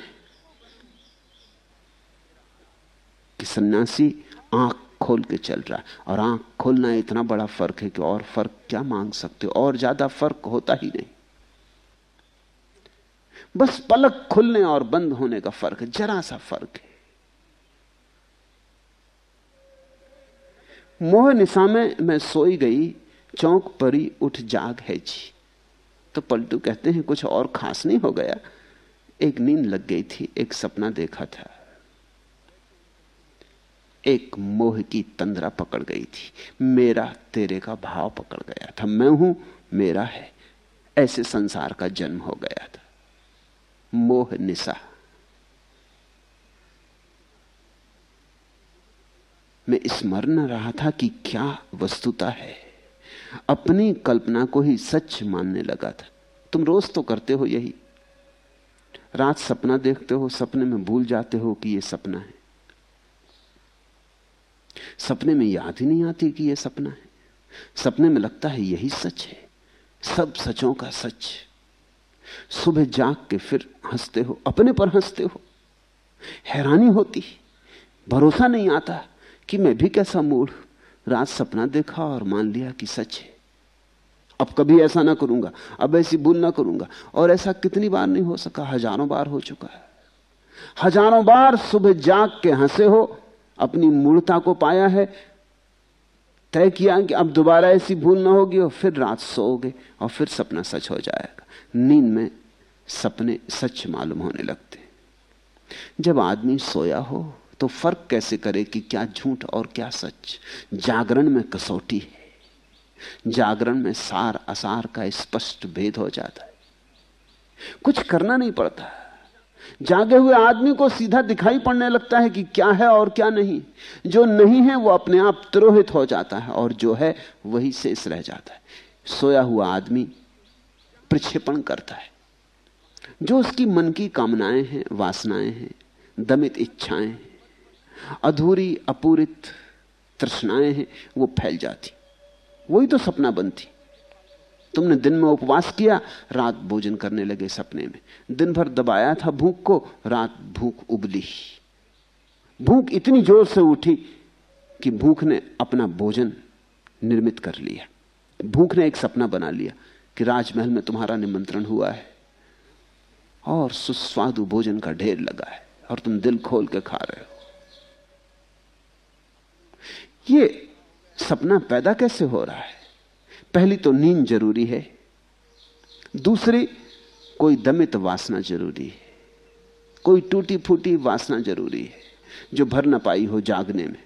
कि सन्यासी आँख खोल के चल रहा है और आँख खोलना इतना बड़ा फ़र्क है कि और फ़र्क क्या मांग सकते हो? और ज़्यादा फ़र्क होता ही नहीं। बस पलक खुलने और बंद होने का फ़र्क है, जरा सा फ़र्क है। मोह निशा में मैं सोई गई, चौंक परी उठ जाग है जी। तो पलटू कहते हैं, कुछ और खास नहीं हो गया। एक नींद लग गई थी, एक सपना देखा था। एक मोह की तंद्रा पकड़ गई थी। मेरा, तेरे का भाव पकड़ गया था। मैं हूँ, मेरा है। ऐसे संसार का जन्म हो गया था। मोह निशा। मैं स्मरण रहा था कि क्या वस्तुता है। अपनी कल्पना को ही सच मानने लगा था। तुम रोज तो करते हो यही। रात सपना देखते हो, सपने में भूल जाते हो कि यह सपना है। सपने में याद ही नहीं आती कि यह सपना है। सपने में लगता है यही सच है। सब सचों का सच। सुबह जाग के फिर हँसते हो, अपने पर हँसते हो। हैरानी होती, भरोसा नहीं आता। कि मैं भी कैसा मूड रात सपना देखा और मान लिया कि सच है। अब कभी ऐसा ना करूँगा, अब ऐसी भूल ना करूँगा। और ऐसा कितनी बार नहीं हो सका, हज़ारों बार हो चुका है। हज़ारों बार सुबह जाग के हंसे हो, अपनी मूर्ता को पाया है, तय किया कि अब दोबारा ऐसी भूल ना होगी और फिर रात सोओगे और फिर सपना सच हो जाएगा। नींद में सपने सच मालूम होने लगते। जब आदमी सोया हो तो फ़र्क कैसे करे कि क्या झूठ और क्या सच? जागरण में कसौटी है। जागरण में सार असार का स्पष्ट भेद हो जाता है। कुछ करना नहीं पड़ता। जागे हुए आदमी को सीधा दिखाई पड़ने लगता है कि क्या है और क्या नहीं। जो नहीं है, वो अपने आप तिरोहित हो जाता है और जो है, वही शेष रह जाता है। सोया हुआ आदमी प्रक्षेपण करता है। जो उसकी मन की कामनाएँ हैं, वासनाएँ हैं, दमित इच्छाएँ हैं अधूरी, अपूरित तृष्णाएँ हैं, वो फैल जाती। वही तो सपना बनती। तुमने दिन में उपवास किया, रात भोजन करने लगे सपने में। दिन भर दबाया था भूख को, रात भूख उबली। भूख इतनी ज़ोर से उठी कि भूख ने अपना भोजन निर्मित कर लिया। भूख ने एक सपना बना लिया कि राजमहल में तुम्हारा निमंत्रण हुआ है। और सुस्वादु भोजन का ढेर लगा है, और तुम दिल खोल के खा रहे हो। ये सपना पैदा कैसे हो रहा है? पहली तो नींद ज़रूरी है, दूसरी कोई दमित वासना ज़रूरी है, कोई टूटी फूटी वासना ज़रूरी है, जो भर ना पाई हो जागने में।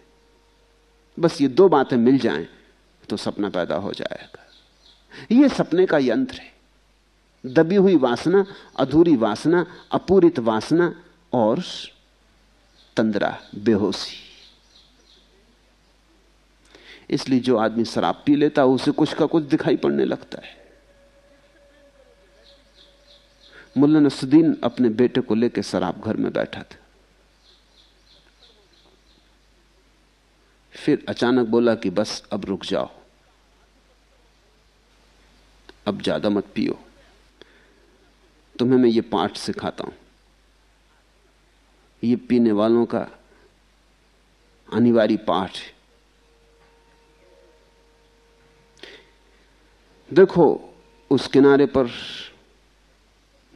बस ये दो बातें मिल जाएँ तो सपना पैदा हो जाएगा। ये सपने का यंत्र है। दबी हुई वासना, अधूरी वासना, अपूरित वासना और तंद्रा, बेहोशी। इसलिए जो आदमी शराब पी लेता है, उसे कुछ का कुछ दिखाई पड़ने लगता है। मुल्ला नसुद्दीन अपने बेटे को लेकर शराब घर में बैठा था। फिर अचानक बोला कि बस अब रुक जाओ। अब ज़्यादा मत पियो। तुम्हें मैं ये पाठ सिखाता हूँ। ये पीने वालों का अनिवार्य पाठ है। देखो, उस किनारे पर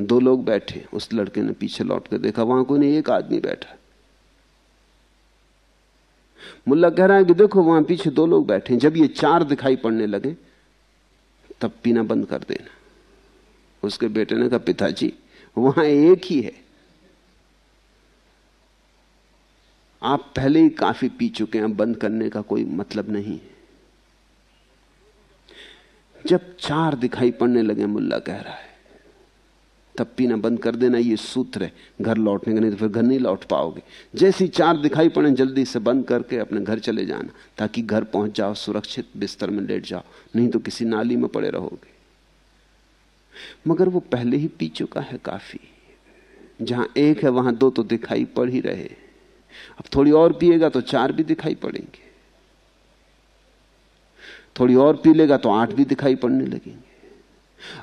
दो लोग बैठे, उस लड़के ने पीछे लौट कर देखा, वहाँ कोई नहीं, एक आदमी बैठा। मुल्ला कह रहा है कि देखो, वहाँ पीछे दो लोग बैठे जब ये चार दिखाई पड़ने लगे, तब पीना बंद कर देना। उसके बेटे ने कहा, पिताजी, वहाँ एक ही है। आप पहले ही काफ़ी पी चुके हैं बंद करने का कोई मतलब नहीं है। जब चार दिखाई पड़ने लगे, मुल्ला कह रहा है, तब पीना बंद कर देना, ये सूत्र है, घर लौटने का, नहीं तो फिर घर नहीं लौट पाओगे। जैसी चार दिखाई पड़े, जल्दी से बंद करके अपने घर चले जाना, ताकि घर पहुँच जाओ, सुरक्षित बिस्तर में लेट जाओ, नहीं तो किसी नाली में पड़े रहोगे। मगर वो पहले ही पी चुका है काफ़ी। जहाँ एक है, वहाँ दो तो दिखाई पड़ ही रहे। अब थोड़ी और पिएगा तो चार भी दिखाई पड़ेंगे। थोड़ी और पी लेगा तो आठ भी दिखाई पड़ने लगेंगे।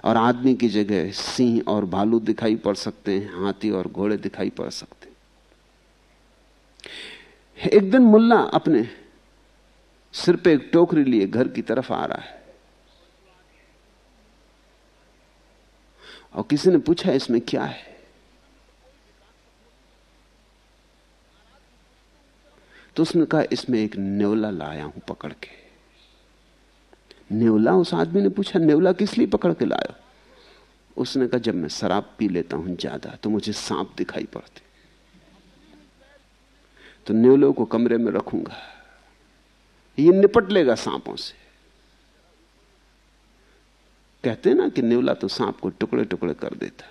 और आदमी की जगह सिंह और भालू दिखाई पड़ सकते हैं, हाथी और घोड़े दिखाई पड़ सकते हैं। एक दिन मुल्ला अपने सिर पे एक टोकरी लिए घर की तरफ़ आ रहा है। और किसी ने पूछा, इसमें क्या है? तो उसने कहा, इसमें एक नेवला लाया हूँ पकड़ के। नेवला उस आदमी ने पूछा नेवला किस लिए पकड़ के लाया? उसने कहा, जब मैं शराब पी लेता हूँ ज़्यादा तो मुझे सांप दिखाई पड़ते। तो नेवलों को कमरे में रखूँगा। ये निपट लेगा सांपों से। कहते ना कि नेवला तो सांप को टुकड़े टुकड़े कर देता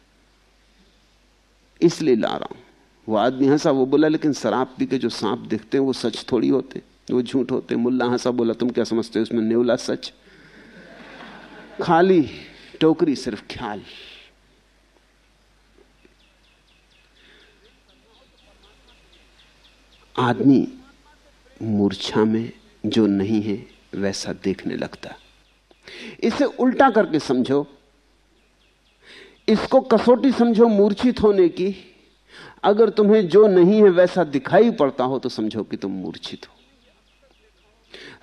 इसलिए ला रहा हूँ। वो आदमी हंसा, वो बोला, लेकिन शराब पी के जो सांप दिखते हैं, वो सच थोड़ी होते। वो झूठ होते। मुल्ला हंसा, बोला, तुम क्या समझते हो, उसमें नेवला सच? खाली टोकरी सिर्फ़ ख्याल। आदमी मूर्छा में जो नहीं है, वैसा देखने लगता। इसे उल्टा करके समझो। इसको कसौटी समझो मूर्छित होने की। अगर तुम्हें जो नहीं है, वैसा दिखाई पड़ता हो तो समझो कि तुम मूर्छित हो।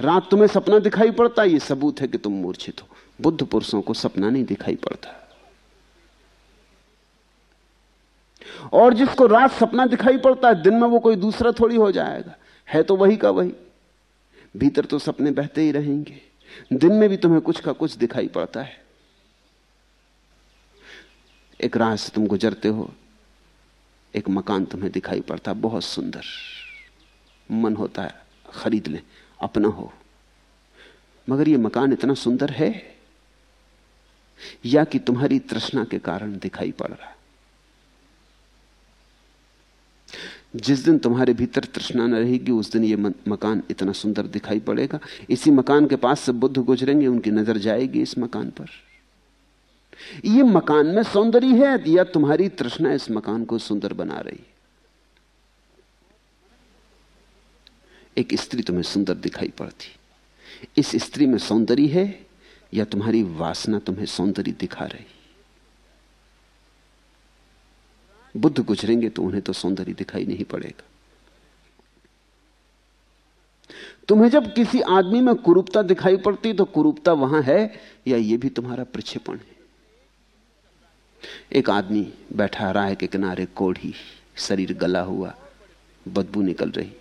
रात तुम्हें सपना दिखाई पड़ता है यह सबूत है कि तुम मूर्छित हो। बुद्ध पुरुषों को सपना नहीं दिखाई पड़ता। और जिसको रात सपना दिखाई पड़ता है, दिन में वो कोई दूसरा थोड़ी हो जाएगा। है तो वही का वही। भीतर तो सपने बहते ही रहेंगे। दिन में भी तुम्हें कुछ का कुछ दिखाई पड़ता है। एक राह से तुम गुजरते हो, एक मकान तुम्हें दिखाई पड़ता है बहुत सुंदर। मन होता है, खरीद ले, अपना हो। मगर यह मकान इतना सुंदर है या कि तुम्हारी तृष्णा के कारण दिखाई पड़ रहा है। जिस दिन तुम्हारे भीतर तृष्णा न रहेगी, उस दिन यह मकान इतना सुंदर दिखाई पड़ेगा। इसी मकान के पास से बुद्ध गुजरेंगे, उनकी नज़र जाएगी इस मकान पर। यह मकान में सौंदर्य है, या तुम्हारी तृष्णा इस मकान को सुंदर बना रही एक स्त्री तुम्हें सुंदर दिखाई पड़ती। इस स्त्री में सौंदर्य है या तुम्हारी वासना तुम्हें सौंदर्य दिखा रही। बुद्ध गुजरेंगे तो उन्हें तो सौंदर्य दिखाई नहीं पड़ेगा। तुम्हें जब किसी आदमी में कुरूपता दिखाई पड़ती तो कुरूपता वहाँ है या यह भी तुम्हारा प्रक्षेपण है। एक आदमी बैठा राह के किनारे कोढ़ी, शरीर गला हुआ, बदबू निकल रही।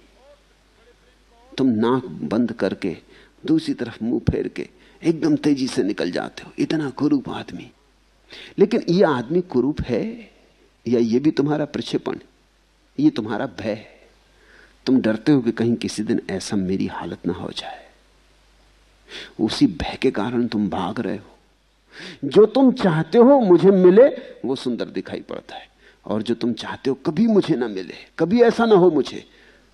तुम नाक बंद करके दूसरी तरफ़ मुँह फेर के एकदम तेज़ी से निकल जाते हो। इतना कुरूप आदमी। लेकिन यह आदमी कुरूप है या यह भी तुम्हारा प्रक्षेपण? ये तुम्हारा भय है। तुम डरते हो कि कहीं किसी दिन ऐसा मेरी हालत ना हो जाए। उसी भय के कारण तुम भाग रहे हो। जो तुम चाहते हो मुझे मिले, वो सुंदर दिखाई पड़ता है। और जो तुम चाहते हो कभी मुझे ना मिले, कभी ऐसा ना हो मुझे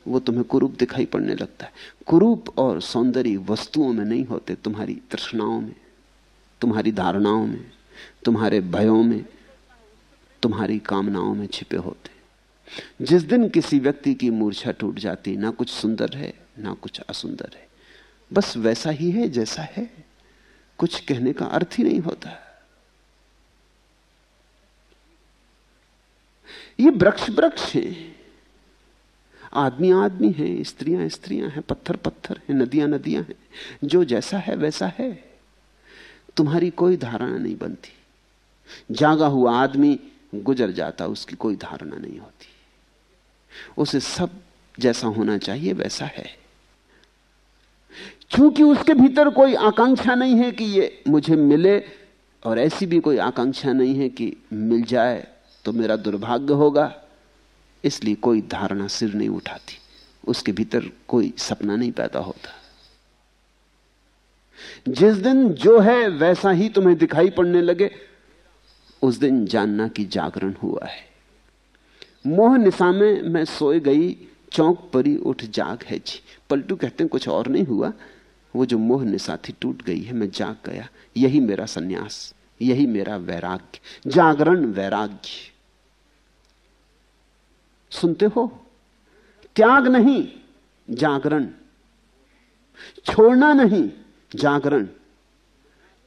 वो तुम्हें कुरूप दिखाई पड़ने लगता है। कुरूप और सौंदर्य वस्तुओं में नहीं होते, तुम्हारी तृष्णाओं में, तुम्हारी धारणाओं में, तुम्हारे भयों में, तुम्हारी कामनाओं में छिपे होते। जिस दिन किसी व्यक्ति की मूर्छा टूट जाती, ना कुछ सुंदर है, ना कुछ असुंदर है। बस वैसा ही है, जैसा है। कुछ कहने का अर्थ ही नहीं होता। ये वृक्ष वृक्ष है। आदमी आदमी है, स्त्रियाँ स्त्रियाँ हैं, पत्थर पत्थर हैं, नदियाँ नदियाँ हैं, जो जैसा है वैसा है। तुम्हारी कोई धारणा नहीं बनती। जागा हुआ आदमी गुजर जाता, उसकी कोई धारणा नहीं होती। उसे सब जैसा होना चाहिए, वैसा है। क्योंकि उसके भीतर कोई आकांक्षा नहीं है कि ये मुझे मिले, और ऐसी भी कोई आकांक्षा नहीं है कि मिल जाए तो मेरा दुर्भाग्य होगा। इसलिए कोई धारणा सिर नहीं उठाती। उसके भीतर कोई सपना नहीं पैदा होता। जिस दिन जो है, वैसा ही तुम्हें दिखाई पड़ने लगे। उस दिन जानना कि जागरण हुआ है। मोह निशा में मैं सोए गई, चौंक परी उठ जाग है जी। पलटू कहते हैं, कुछ और नहीं हुआ। वो जो मोह निशा थी, टूट गई है, मैं जाग गया। यही मेरा सन्यास, यही मेरा वैराग्य। जागरण वैराग्य। सुनते हो? त्याग नहीं, जागरण। छोड़ना नहीं, जागरण।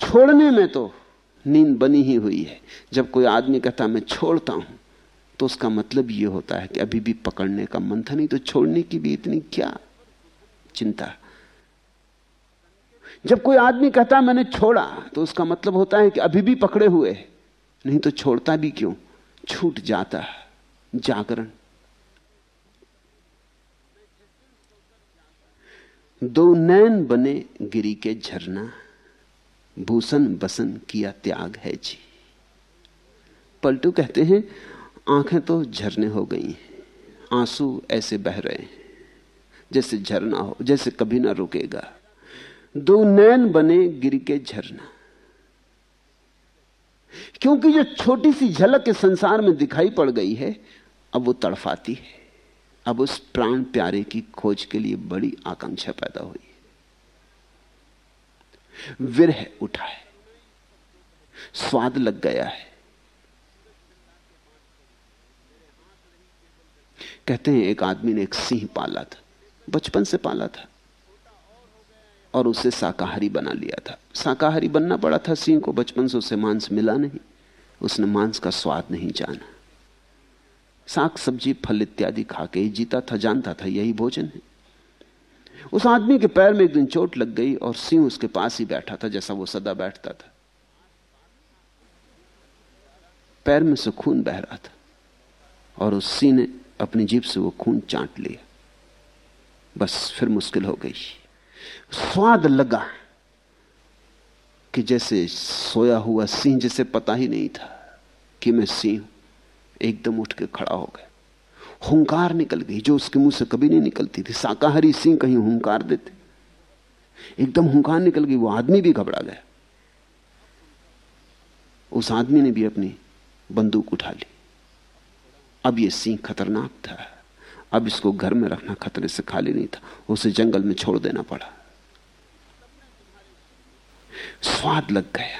छोड़ने में तो नींद बनी ही हुई है। जब कोई आदमी कहता मैं छोड़ता हूँ तो उसका मतलब यह होता है कि अभी भी पकड़ने का मन था नहीं तो छोड़ने की भी इतनी क्या चिंता। जब कोई आदमी कहता मैंने छोड़ा तो उसका मतलब होता है कि अभी भी पकड़े हुए नहीं तो छोड़ता भी क्यों? छूट जाता जागरण। दो नैन बने गिरी के झरना, भूषण बसन किया त्याग है जी। पलटू कहते हैं, आँखें तो झरने हो गई हैं, आँसू ऐसे बह रहे हैं, जैसे झरना हो, जैसे कभी ना रुकेगा। दो नैन बने गिर के झरना। क्योंकि जो छोटी सी झलक के संसार में दिखाई पड़ गई है, अब वो तड़फाती है। अब उस प्राण प्यारे की खोज के लिए बड़ी आकांक्षा पैदा हुई विरह उठा है। स्वाद लग गया है। कहते हैं, एक आदमी ने एक सिंह पाला था। बचपन से पाला था। और उसे शाकाहारी बना लिया था। शाकाहारी बनना पड़ा था सिंह को। बचपन से उसे मांस मिला नहीं। उसने मांस का स्वाद नहीं जाना। साग, सब्ज़ी, फल इत्यादि खा के ही जीता था, जानता था, यही भोजन है। उस आदमी के पैर में एक दिन चोट लग गई और सिंह उसके पास ही बैठा था, जैसा वो सदा बैठता था। पैर में से खून बह रहा था और उस सिंह ने अपनी जीप से वो खून चाट लिया। बस फिर मुश्किल हो गई। स्वाद लगा कि जैसे सोया हुआ सिंह, जिसे पता ही नहीं था कि मैं सिंह एकदम उठ के खड़ा हो गया। हुंकार निकल गई, जो उसके मुँह से कभी नहीं निकलती थी। शाकाहारी सिंह कहीं हुंकार देते। एकदम हुंकार निकल गई, वो आदमी भी घबरा गया। उस आदमी ने भी अपनी बंदूक उठा ली। अब ये सिंह खतरनाक था। अब इसको घर में रखना खतरे से खाली नहीं था। उसे जंगल में छोड़ देना पड़ा। स्वाद लग गया।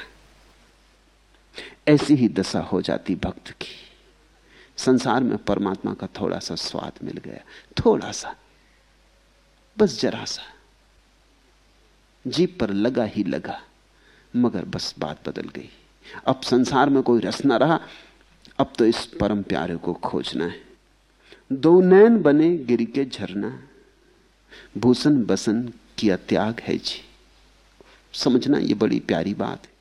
ऐसी ही दशा हो जाती भक्त की। संसार में परमात्मा का थोड़ा सा स्वाद मिल गया। थोड़ा सा बस जरा सा जीप पर लगा ही लगा, मगर बस बात बदल गई। अब संसार में कोई रस ना रहा, अब तो इस परम प्यारे को खोजना है। दो नैन बने, गिर के झरना। भूषण बसन किया त्याग है जी। समझना ये बड़ी प्यारी बात है।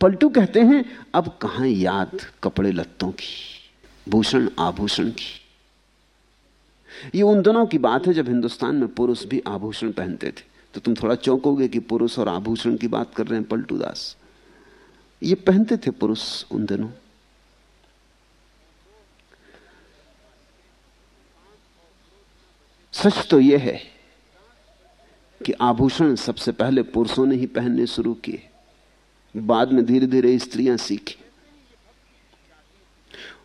पलटू कहते हैं, अब कहाँ याद कपड़े लत्तों की, भूषण आभूषण की? ये उन दोनों की बात है जब हिंदुस्तान में पुरुष भी आभूषण पहनते थे। तो तुम थोड़ा चौंकोगे कि पुरुष और आभूषण की बात कर रहे हैं, पलटू दास। ये पहनते थे पुरुष उन दिनों। सच तो यह है कि आभूषण सबसे पहले पुरुषों ने ही पहनने शुरू किए। बाद में धीरे धीरे स्त्रियाँ सीखी।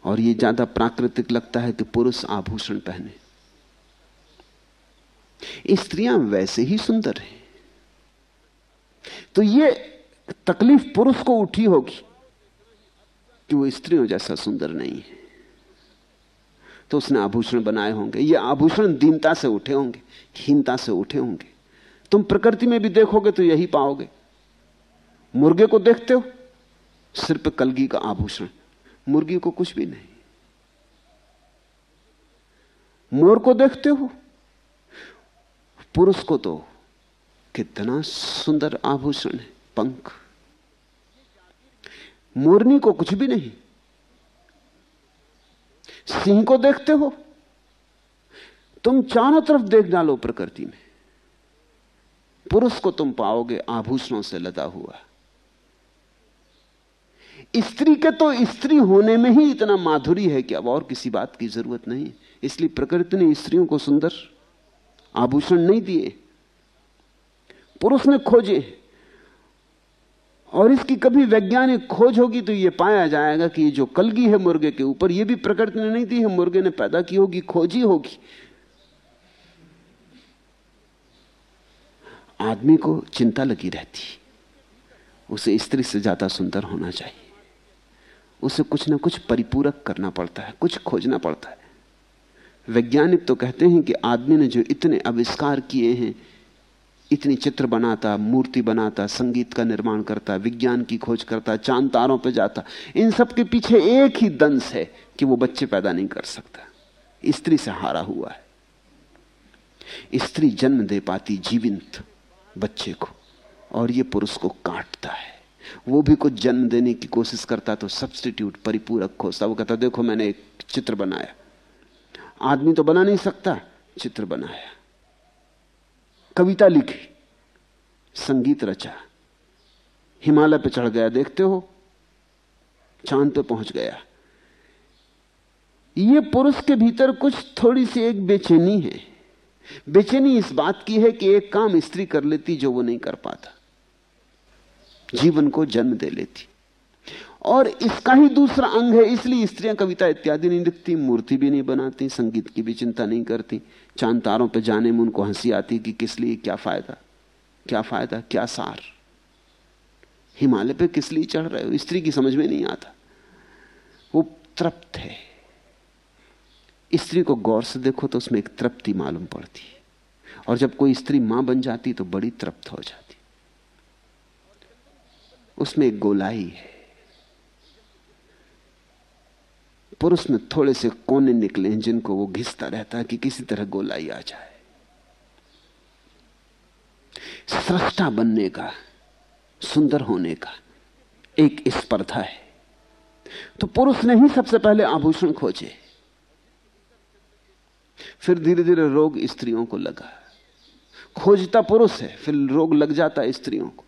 और ये ज़्यादा प्राकृतिक लगता है कि पुरुष आभूषण पहने। स्त्रियाँ वैसे ही सुंदर हैं। तो ये तकलीफ़ पुरुष को उठी होगी कि वो स्त्रियों जैसा सुंदर नहीं है। तो उसने आभूषण बनाए होंगे। ये आभूषण दीनता से उठे होंगे, हीनता से उठे होंगे। तुम प्रकृति में भी देखोगे तो यही पाओगे। मुर्गे को देखते हो? सिर पे कलगी का आभूषण। मुर्गी को कुछ भी नहीं। मोर को देखते हो? पुरुष को तो कितना सुंदर आभूषण है, पंख। मोरनी को कुछ भी नहीं। सिंह को देखते हो? तुम चारों तरफ़ देख डालो प्रकृति में। पुरुष को तुम पाओगे आभूषणों से लदा हुआ। स्त्री के तो स्त्री होने में ही इतना माधुरी है कि अब और किसी बात की ज़रूरत नहीं इसलिए प्रकृति ने स्त्रियों को सुंदर आभूषण नहीं दिए। पुरुष ने खोजे। और इसकी कभी वैज्ञानिक खोज होगी तो यह पाया जाएगा कि जो कलगी है मुर्गे के ऊपर यह भी प्रकृति ने नहीं दी है, मुर्गे ने पैदा की होगी, खोजी होगी। आदमी को चिंता लगी रहती उसे स्त्री से ज़्यादा सुंदर होना चाहिए। उसे कुछ ना कुछ परिपूरक करना पड़ता है, कुछ खोजना पड़ता है। वैज्ञानिक तो कहते हैं कि आदमी ने जो इतने आविष्कार किए हैं, इतनी चित्र बनाता, मूर्ति बनाता, संगीत का निर्माण करता, विज्ञान की खोज करता, चाँद तारों पर जाता, इन सब के पीछे एक ही दंश है कि वो बच्चे पैदा नहीं कर सकता। स्त्री से हारा हुआ है। स्त्री जन्म दे पाती जीवंत बच्चे को और ये पुरुष को काटता है। वो भी कुछ जन्म देने की कोशिश करता तो सब्सटीट्यूट परिपूरक खोजता। वो कहता, देखो, मैंने एक चित्र बनाया। आदमी तो बना नहीं सकता, चित्र बनाया। कविता लिखी, संगीत रचा। हिमालय पे चढ़ गया, देखते हो? चाँद पे पहुँच गया। ये पुरुष के भीतर कुछ थोड़ी सी एक बेचैनी है। बेचैनी इस बात की है कि एक काम स्त्री कर लेती जो वो नहीं कर पाता। जीवन को जन्म दे लेती। और इसका ही दूसरा अंग है, इसलिए स्त्रियाँ कविता इत्यादि नहीं लिखती, मूर्ति भी नहीं बनाती, संगीत की भी चिंता नहीं करती। चाँद तारों पर जाने में उनको हँसी आती कि किस लिए क्या फ़ायदा क्या फ़ायदा, क्या सार। हिमालय पे किस लिए चढ़ रहे हो? स्त्री की समझ में नहीं आता। वो तृप्त है। स्त्री को गौर से देखो तो उसमें एक तृप्ति मालूम पड़ती है। और जब कोई स्त्री माँ बन जाती तो बड़ी तृप्त हो जाती। उसमें एक गोलाई है। पुरुष में थोड़े से कोने निकले हैं जिनको वो घिसता रहता है कि किसी तरह गोलाई आ जाए। सृष्टा बनने का, सुंदर होने का एक स्पर्धा है। तो पुरुष ने ही सबसे पहले आभूषण खोजे। फिर धीरे धीरे रोग स्त्रियों को लगा। खोजता पुरुष है, फिर रोग लग जाता स्त्रियों को।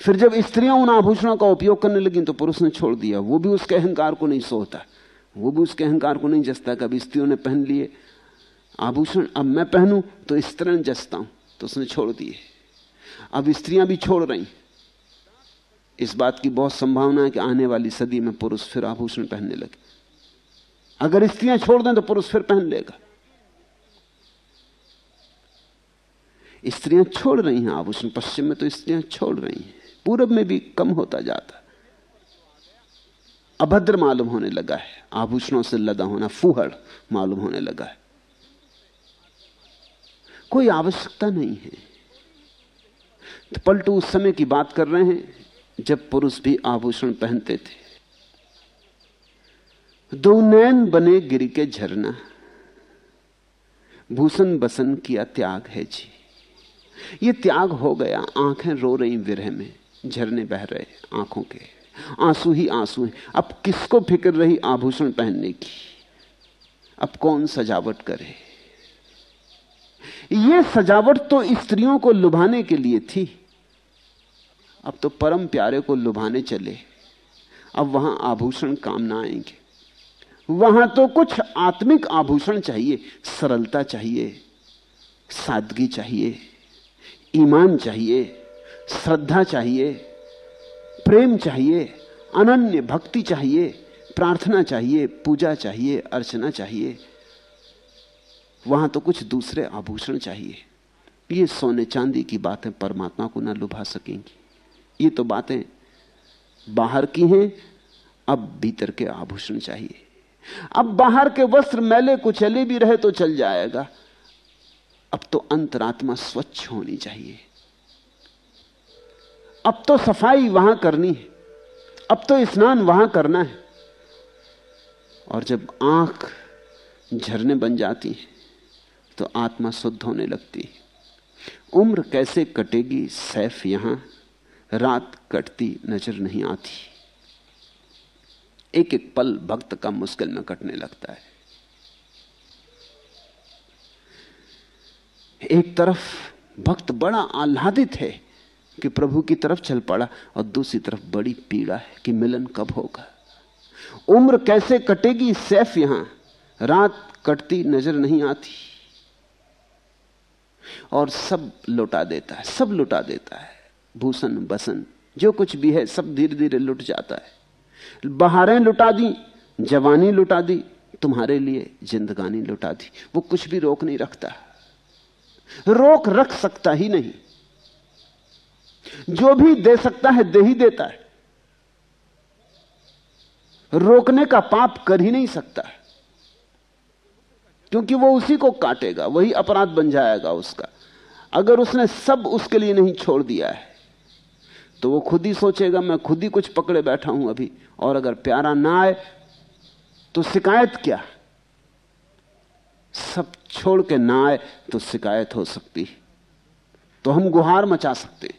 फिर जब स्त्रियाँ उन आभूषणों का उपयोग करने लगी तो पुरुष ने छोड़ दिया। वो भी उसके अहंकार को नहीं सोता। वो भी उसके अहंकार को नहीं जसता कभी स्त्रियों ने पहन लिए आभूषण, अब मैं पहनूं तो इस तरह जसता हूँ तो उसने छोड़ दिए। अब स्त्रियाँ भी छोड़ रही। इस बात की बहुत संभावना है कि आने वाली सदी में पुरुष फिर आभूषण पहनने लगे। अगर स्त्रियाँ छोड़ दें तो पुरुष फिर पहन लेगा। स्त्रियाँ छोड़ रही हैं आभूषण। पश्चिम में तो स्त्रियाँ छोड़ रही हैं। पूरब में भी कम होता जाता। अभद्र मालूम होने लगा है। आभूषणों से लदा होना फूहड़ मालूम होने लगा है। कोई आवश्यकता नहीं है। तो पलटू उस समय की बात कर रहे हैं, जब पुरुष भी आभूषण पहनते थे। दो नैन बने गिर के झरना। भूषण बसन किया त्याग है जी। ये त्याग हो गया, आँखें रो रही विरह में। झरने बह रहे आँखों के। आँसू ही आँसू हैं। अब किसको फ़िक्र रही आभूषण पहनने की? अब कौन सजावट करे? ये सजावट तो स्त्रियों को लुभाने के लिए थी। अब तो परम प्यारे को लुभाने चले। अब वहाँ आभूषण काम ना आएँगे। वहाँ तो कुछ आत्मिक आभूषण चाहिए। सरलता चाहिए। सादगी चाहिए। ईमान चाहिए। श्रद्धा चाहिए, प्रेम चाहिए, अनन्य भक्ति चाहिए, प्रार्थना चाहिए, पूजा चाहिए, अर्चना चाहिए। वहाँ तो कुछ दूसरे आभूषण चाहिए। ये सोने चांदी की बातें परमात्मा को ना लुभा सकेंगी। ये तो बातें बाहर की हैं, अब भीतर के आभूषण चाहिए। अब बाहर के वस्त्र मैले कुचले भी रहे तो चल जाएगा। अब तो अंतरात्मा स्वच्छ होनी चाहिए। अब तो सफ़ाई वहाँ करनी है। अब तो स्नान वहाँ करना है। और जब आँख झरने बन जाती है तो आत्मा शुद्ध होने लगती है। उम्र कैसे कटेगी, सैफ यहाँ। रात कटती नज़र नहीं आती। एक एक पल भक्त का मुश्किल में कटने लगता है। एक तरफ़ भक्त बड़ा आह्लादित है कि प्रभु की तरफ़ चल पड़ा और दूसरी तरफ़ बड़ी पीड़ा है कि मिलन कब होगा। उम्र कैसे कटेगी सैफ यहाँ? रात कटती नज़र नहीं आती। और सब लुटा देता है, सब लुटा देता है। भूषण, बसन, जो कुछ भी है, सब धीरे धीरे लुट जाता है। बहारें लुटा दी, जवानी लुटा दी, तुम्हारे लिए जिंदगानी लुटा दी। वो कुछ भी रोक नहीं रखता। रोक रख सकता ही नहीं। जो भी दे सकता है, दे ही देता है। रोकने का पाप कर ही नहीं सकता। क्योंकि वो उसी को काटेगा, वही अपराध बन जाएगा उसका। अगर उसने सब उसके लिए नहीं छोड़ दिया है तो वो खुद ही सोचेगा, मैं खुद ही कुछ पकड़े बैठा हूँ अभी, और अगर प्यारा ना आए तो शिकायत क्या? सब छोड़ के ना आए तो शिकायत हो सकती। तो हम गुहार मचा सकते।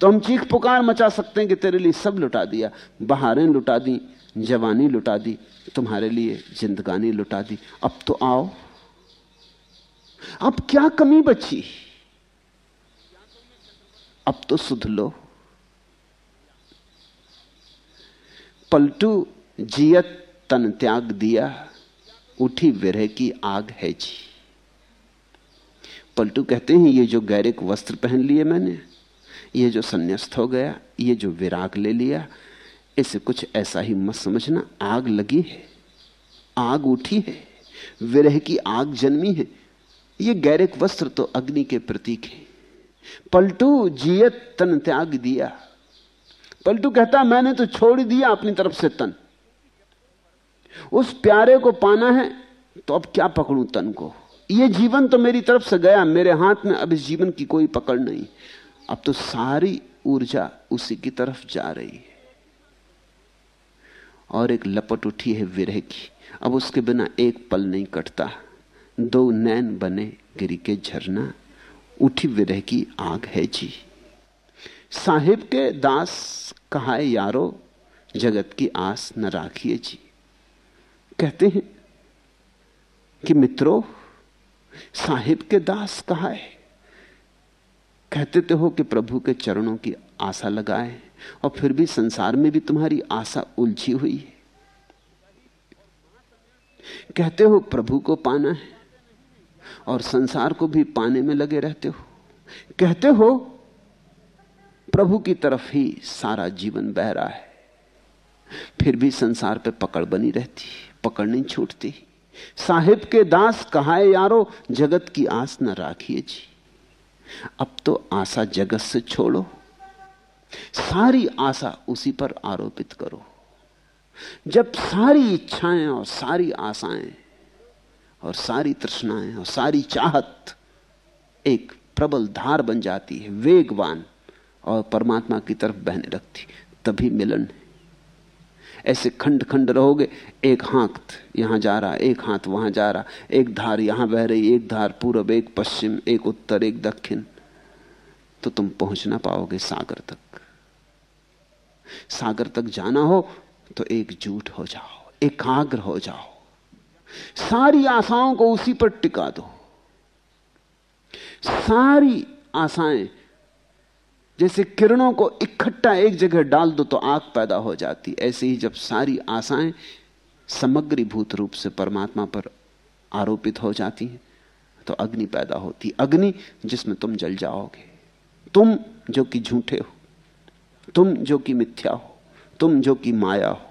तो हम चीख पुकार मचा सकते हैं कि तेरे लिए सब लुटा दिया। बहारें लुटा दी, जवानी लुटा दी, तुम्हारे लिए जिंदगानी लुटा दी। अब तो आओ। अब क्या कमी बची? अब तो सुध लो। पलटू जियत तन त्याग दिया, उठी विरह की आग है जी। पलटू कहते हैं, ये जो गैरिक वस्त्र पहन लिए मैंने ये जो संन्यास्त हो गया, ये जो विराग ले लिया, इसे कुछ ऐसा ही मत समझना, आग लगी है, आग उठी है, विरह की आग जन्मी है। ये गैरिक वस्त्र तो अग्नि के प्रतीक है। पलटू जियत तन त्याग दिया। पलटू कहता, मैंने तो छोड़ दिया अपनी तरफ़ से तन। उस प्यारे को पाना है तो अब क्या पकड़ू तन को? ये जीवन तो मेरी तरफ़ से गया, मेरे हाथ में अब इस जीवन की कोई पकड़ नहीं। अब तो सारी ऊर्जा उसी की तरफ़ जा रही है। और एक लपट उठी है विरह की। अब उसके बिना एक पल नहीं कटता। दो नैन बने गिरी के झरना। उठी विरह की आग है जी। साहिब के दास कहा यारो? जगत की आस न राखिए जी। कहते हैं कि मित्रों, साहिब के दास कहा है? कहते तो हो कि प्रभु के चरणों की आशा लगाए, और फिर भी संसार में भी तुम्हारी आशा उलझी हुई है। कहते हो प्रभु को पाना है, और संसार को भी पाने में लगे रहते हो। कहते हो प्रभु की तरफ़ ही सारा जीवन बह रहा है, फिर भी संसार पे पकड़ बनी रहती पकड़ नहीं छूटती। साहिब के दास कहा यारो, जगत की आस न राखिए जी। अब तो आशा जगत से छोड़ो। सारी आशा उसी पर आरोपित करो। जब सारी इच्छाएँ और सारी आशाएँ और सारी तृष्णाएँ और सारी चाहत एक प्रबल धार बन जाती है, वेगवान और परमात्मा की तरफ़ बहने लगती, तभी मिलन है। ऐसे खंड खंड रहोगे, एक हाथ यहाँ जा रहा, एक हाथ वहाँ जा रहा, एक धार यहाँ बह रही, एक धार पूरब, एक पश्चिम, एक उत्तर, एक दक्षिण। तो तुम पहुँच ना पाओगे सागर तक। सागर तक जाना हो तो एकजुट हो जाओ, एकाग्र हो जाओ। सारी आशाओं को उसी पर टिका दो। सारी आशाएँ जैसे किरणों को इकट्ठा एक जगह डाल दो तो आग पैदा हो जाती। ऐसे ही जब सारी आशाएँ समग्रीभूत रूप से परमात्मा पर आरोपित हो जाती हैं तो अग्नि पैदा होती। अग्नि जिसमें तुम जल जाओगे। तुम जो कि झूठे हो, तुम जो कि मिथ्या हो, तुम जो कि माया हो,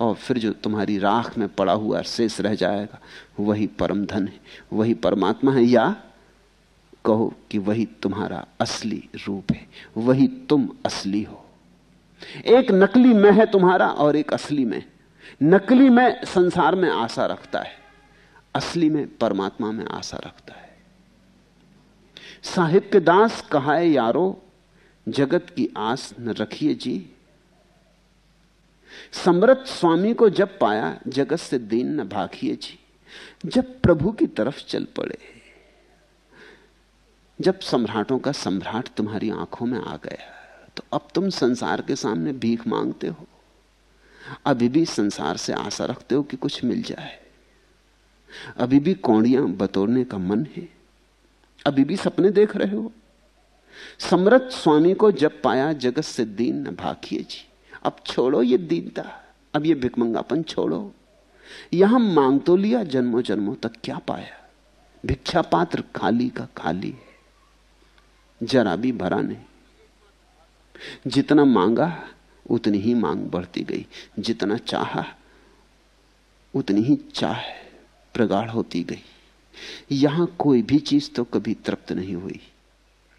और फिर जो तुम्हारी राख में पड़ा हुआ शेष रह जाएगा, वही परम धन है, वही परमात्मा है, या कहो कि वही तुम्हारा असली रूप है, वही तुम असली हो। एक नकली मैं है तुम्हारा और एक असली में। नकली में संसार में आशा रखता है, असली में परमात्मा में आशा रखता है। साहिब के दास कहा है, यारो, जगत की आस न रखिए जी। समृत स्वामी को जब पाया, जगत से दीन न भाखिए जी। जब प्रभु की तरफ़ चल पड़े जब सम्राटों का सम्राट तुम्हारी आँखों में आ गया तो अब तुम संसार के सामने भीख मांगते हो। अभी भी संसार से आशा रखते हो कि कुछ मिल जाए। अभी भी कौड़ियाँ बतोड़ने का मन है। अभी भी सपने देख रहे हो। समृत स्वामी को जब पाया जगत से दीन न भाखिए जी। अब छोड़ो ये दीनता, अब ये भिकमंगापन छोड़ो। यहाँ मांग तो लिया, जन्मों जन्मों तक क्या पाया? भिक्षा पात्र खाली का खाली है। जरा भी भरा नहीं। जितना मांगा, उतनी ही मांग बढ़ती गई। जितना चाहा, उतनी ही चाह प्रगाढ़ होती गई। यहाँ कोई भी चीज़ तो कभी तृप्त नहीं हुई।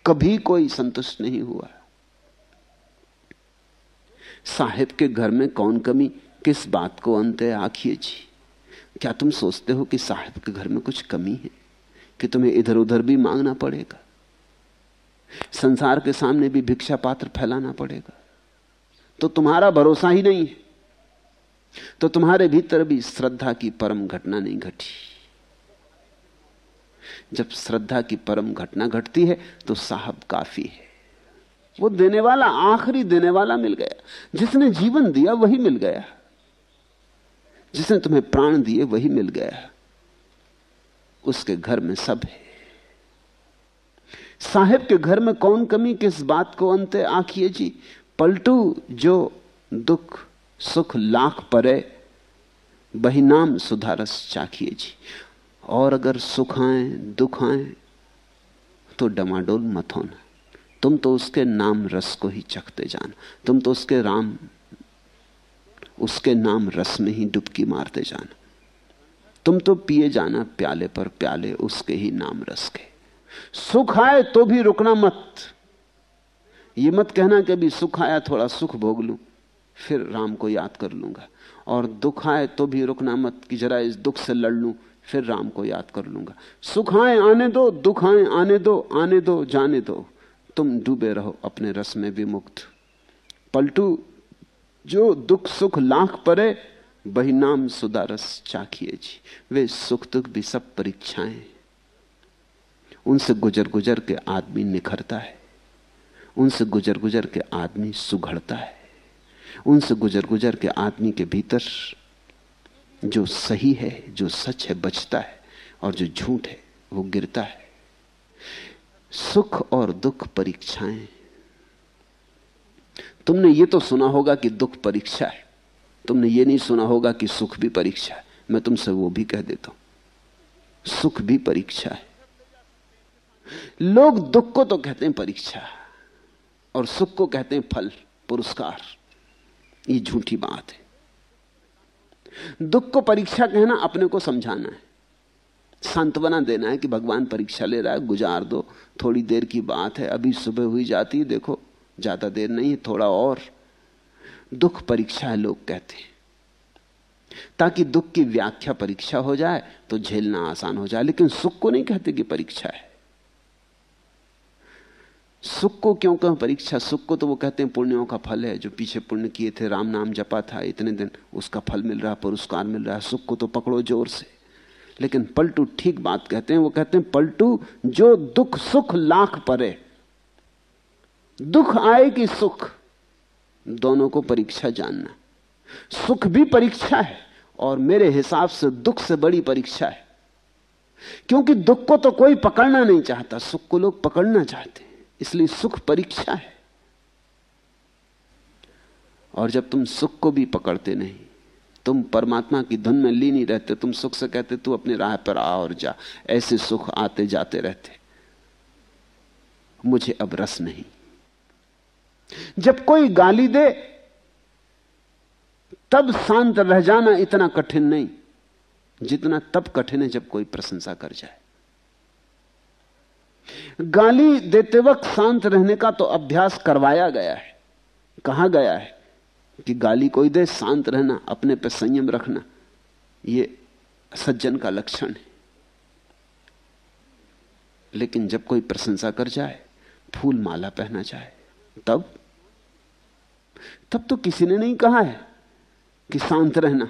कभी कोई संतुष्ट नहीं हुआ। साहिब के घर में कौन कमी? किस बात को अंत है आखिए जी? क्या तुम सोचते हो कि साहिब के घर में कुछ कमी है? कि तुम्हें इधर उधर भी मांगना पड़ेगा? संसार के सामने भी भिक्षा पात्र फैलाना पड़ेगा। तो तुम्हारा भरोसा ही नहीं है। तो तुम्हारे भीतर भी श्रद्धा की परम घटना नहीं घटी। जब श्रद्धा की परम घटना घटती है तो साहब काफ़ी है। वो देने वाला, आखिरी देने वाला मिल गया। जिसने जीवन दिया, वही मिल गया। जिसने तुम्हें प्राण दिए, वही मिल गया। उसके घर में सब है। साहेब के घर में कौन कमी किस बात को अंत आखिए जी? पलटू जो दुख, सुख लाख परे बही नाम सुधारस चाखिए जी। और अगर सुख आए, दुख आए तो डमाडोल मत होना। तुम तो उसके नाम रस को ही चखते जाना। तुम तो उसके राम, उसके नाम रस में ही डुबकी मारते जाना। तुम तो पिए जाना प्याले पर प्याले, उसके ही नाम रस के। सुख आए तो भी रुकना मत। ये मत कहना कि अभी सुख आया, थोड़ा सुख भोग लूँ, फिर राम को याद कर लूँगा। और दुख आए तो भी रुकना मत कि जरा इस दुख से लड़ लूँ, फिर राम को याद कर लूँगा। सुख आए, आने दो, दुख आए, आने दो आने दो, जाने दो। तुम डूबे रहो, अपने रस में विमुक्त। पलटू, जो दुख सुख लाख परे, वही नाम सुदारस चाखिए जी। वे सुख दुख भी सब परीक्षाएँ। उनसे गुजर गुजर के आदमी निखरता है। उनसे गुजर गुजर के आदमी सुघड़ता है। उनसे गुजर गुजर के आदमी के भीतर जो सही है, जो सच है, बचता है और जो झूठ है, वो गिरता है। सुख और दुख परीक्षाएँ। तुमने ये तो सुना होगा कि दुख परीक्षा है। तुमने ये नहीं सुना होगा कि सुख भी परीक्षा है। मैं तुमसे वो भी कह देता हूँ। सुख भी परीक्षा है। लोग दुख को तो कहते हैं परीक्षा और सुख को कहते हैं फल, पुरस्कार। ये झूठी बात है। दुख को परीक्षा कहना अपने को समझाना है। सांत्वना देना है कि भगवान परीक्षा ले रहा है, गुजार दो। थोड़ी देर की बात है, अभी सुबह हुई जाती है, देखो, ज़्यादा देर नहीं है, थोड़ा और। दुख परीक्षा है, लोग कहते हैं। ताकि दुख की व्याख्या परीक्षा हो जाए तो झेलना आसान हो जाए, लेकिन सुख को नहीं कहते कि परीक्षा है। सुख को क्यों कहें? परीक्षा, सुख को तो वो कहते हैं पुण्यों का फल है। जो पीछे पुण्य किए थे, राम नाम जपा था, इतने दिन उसका फल मिल रहा, पुरस्कार मिल रहा है सुख को तो पकड़ो ज़ोर से। लेकिन पलटू ठीक बात कहते हैं, वो कहते हैं, पलटू, जो दुख सुख लाख परे, दुख आए कि सुख? दोनों को परीक्षा जानना। सुख भी परीक्षा है, और मेरे हिसाब से दुख से बड़ी परीक्षा है। क्योंकि दुख को तो कोई पकड़ना नहीं चाहता, सुख को लोग पकड़ना चाहते इसलिए सुख परीक्षा है। और जब तुम सुख को भी पकड़ते नहीं, तुम परमात्मा की धुन में ली नहीं रहते, तुम सुख से कहते, तू अपने राह पर आ और जा। ऐसे सुख आते जाते रहते। मुझे अब रस नहीं। जब कोई गाली दे, तब शांत रह जाना इतना कठिन नहीं, जितना तब कठिन है जब कोई प्रशंसा कर जाए। गाली देते वक्त शांत रहने का तो अभ्यास करवाया गया है। कहा गया है कि गाली कोई दे, शांत रहना, अपने पर संयम रखना यह सज्जन का लक्षण है। लेकिन जब कोई प्रशंसा कर जाए, फूल माला पहना जाए, तब तब तो किसी ने नहीं कहा है कि शांत रहना।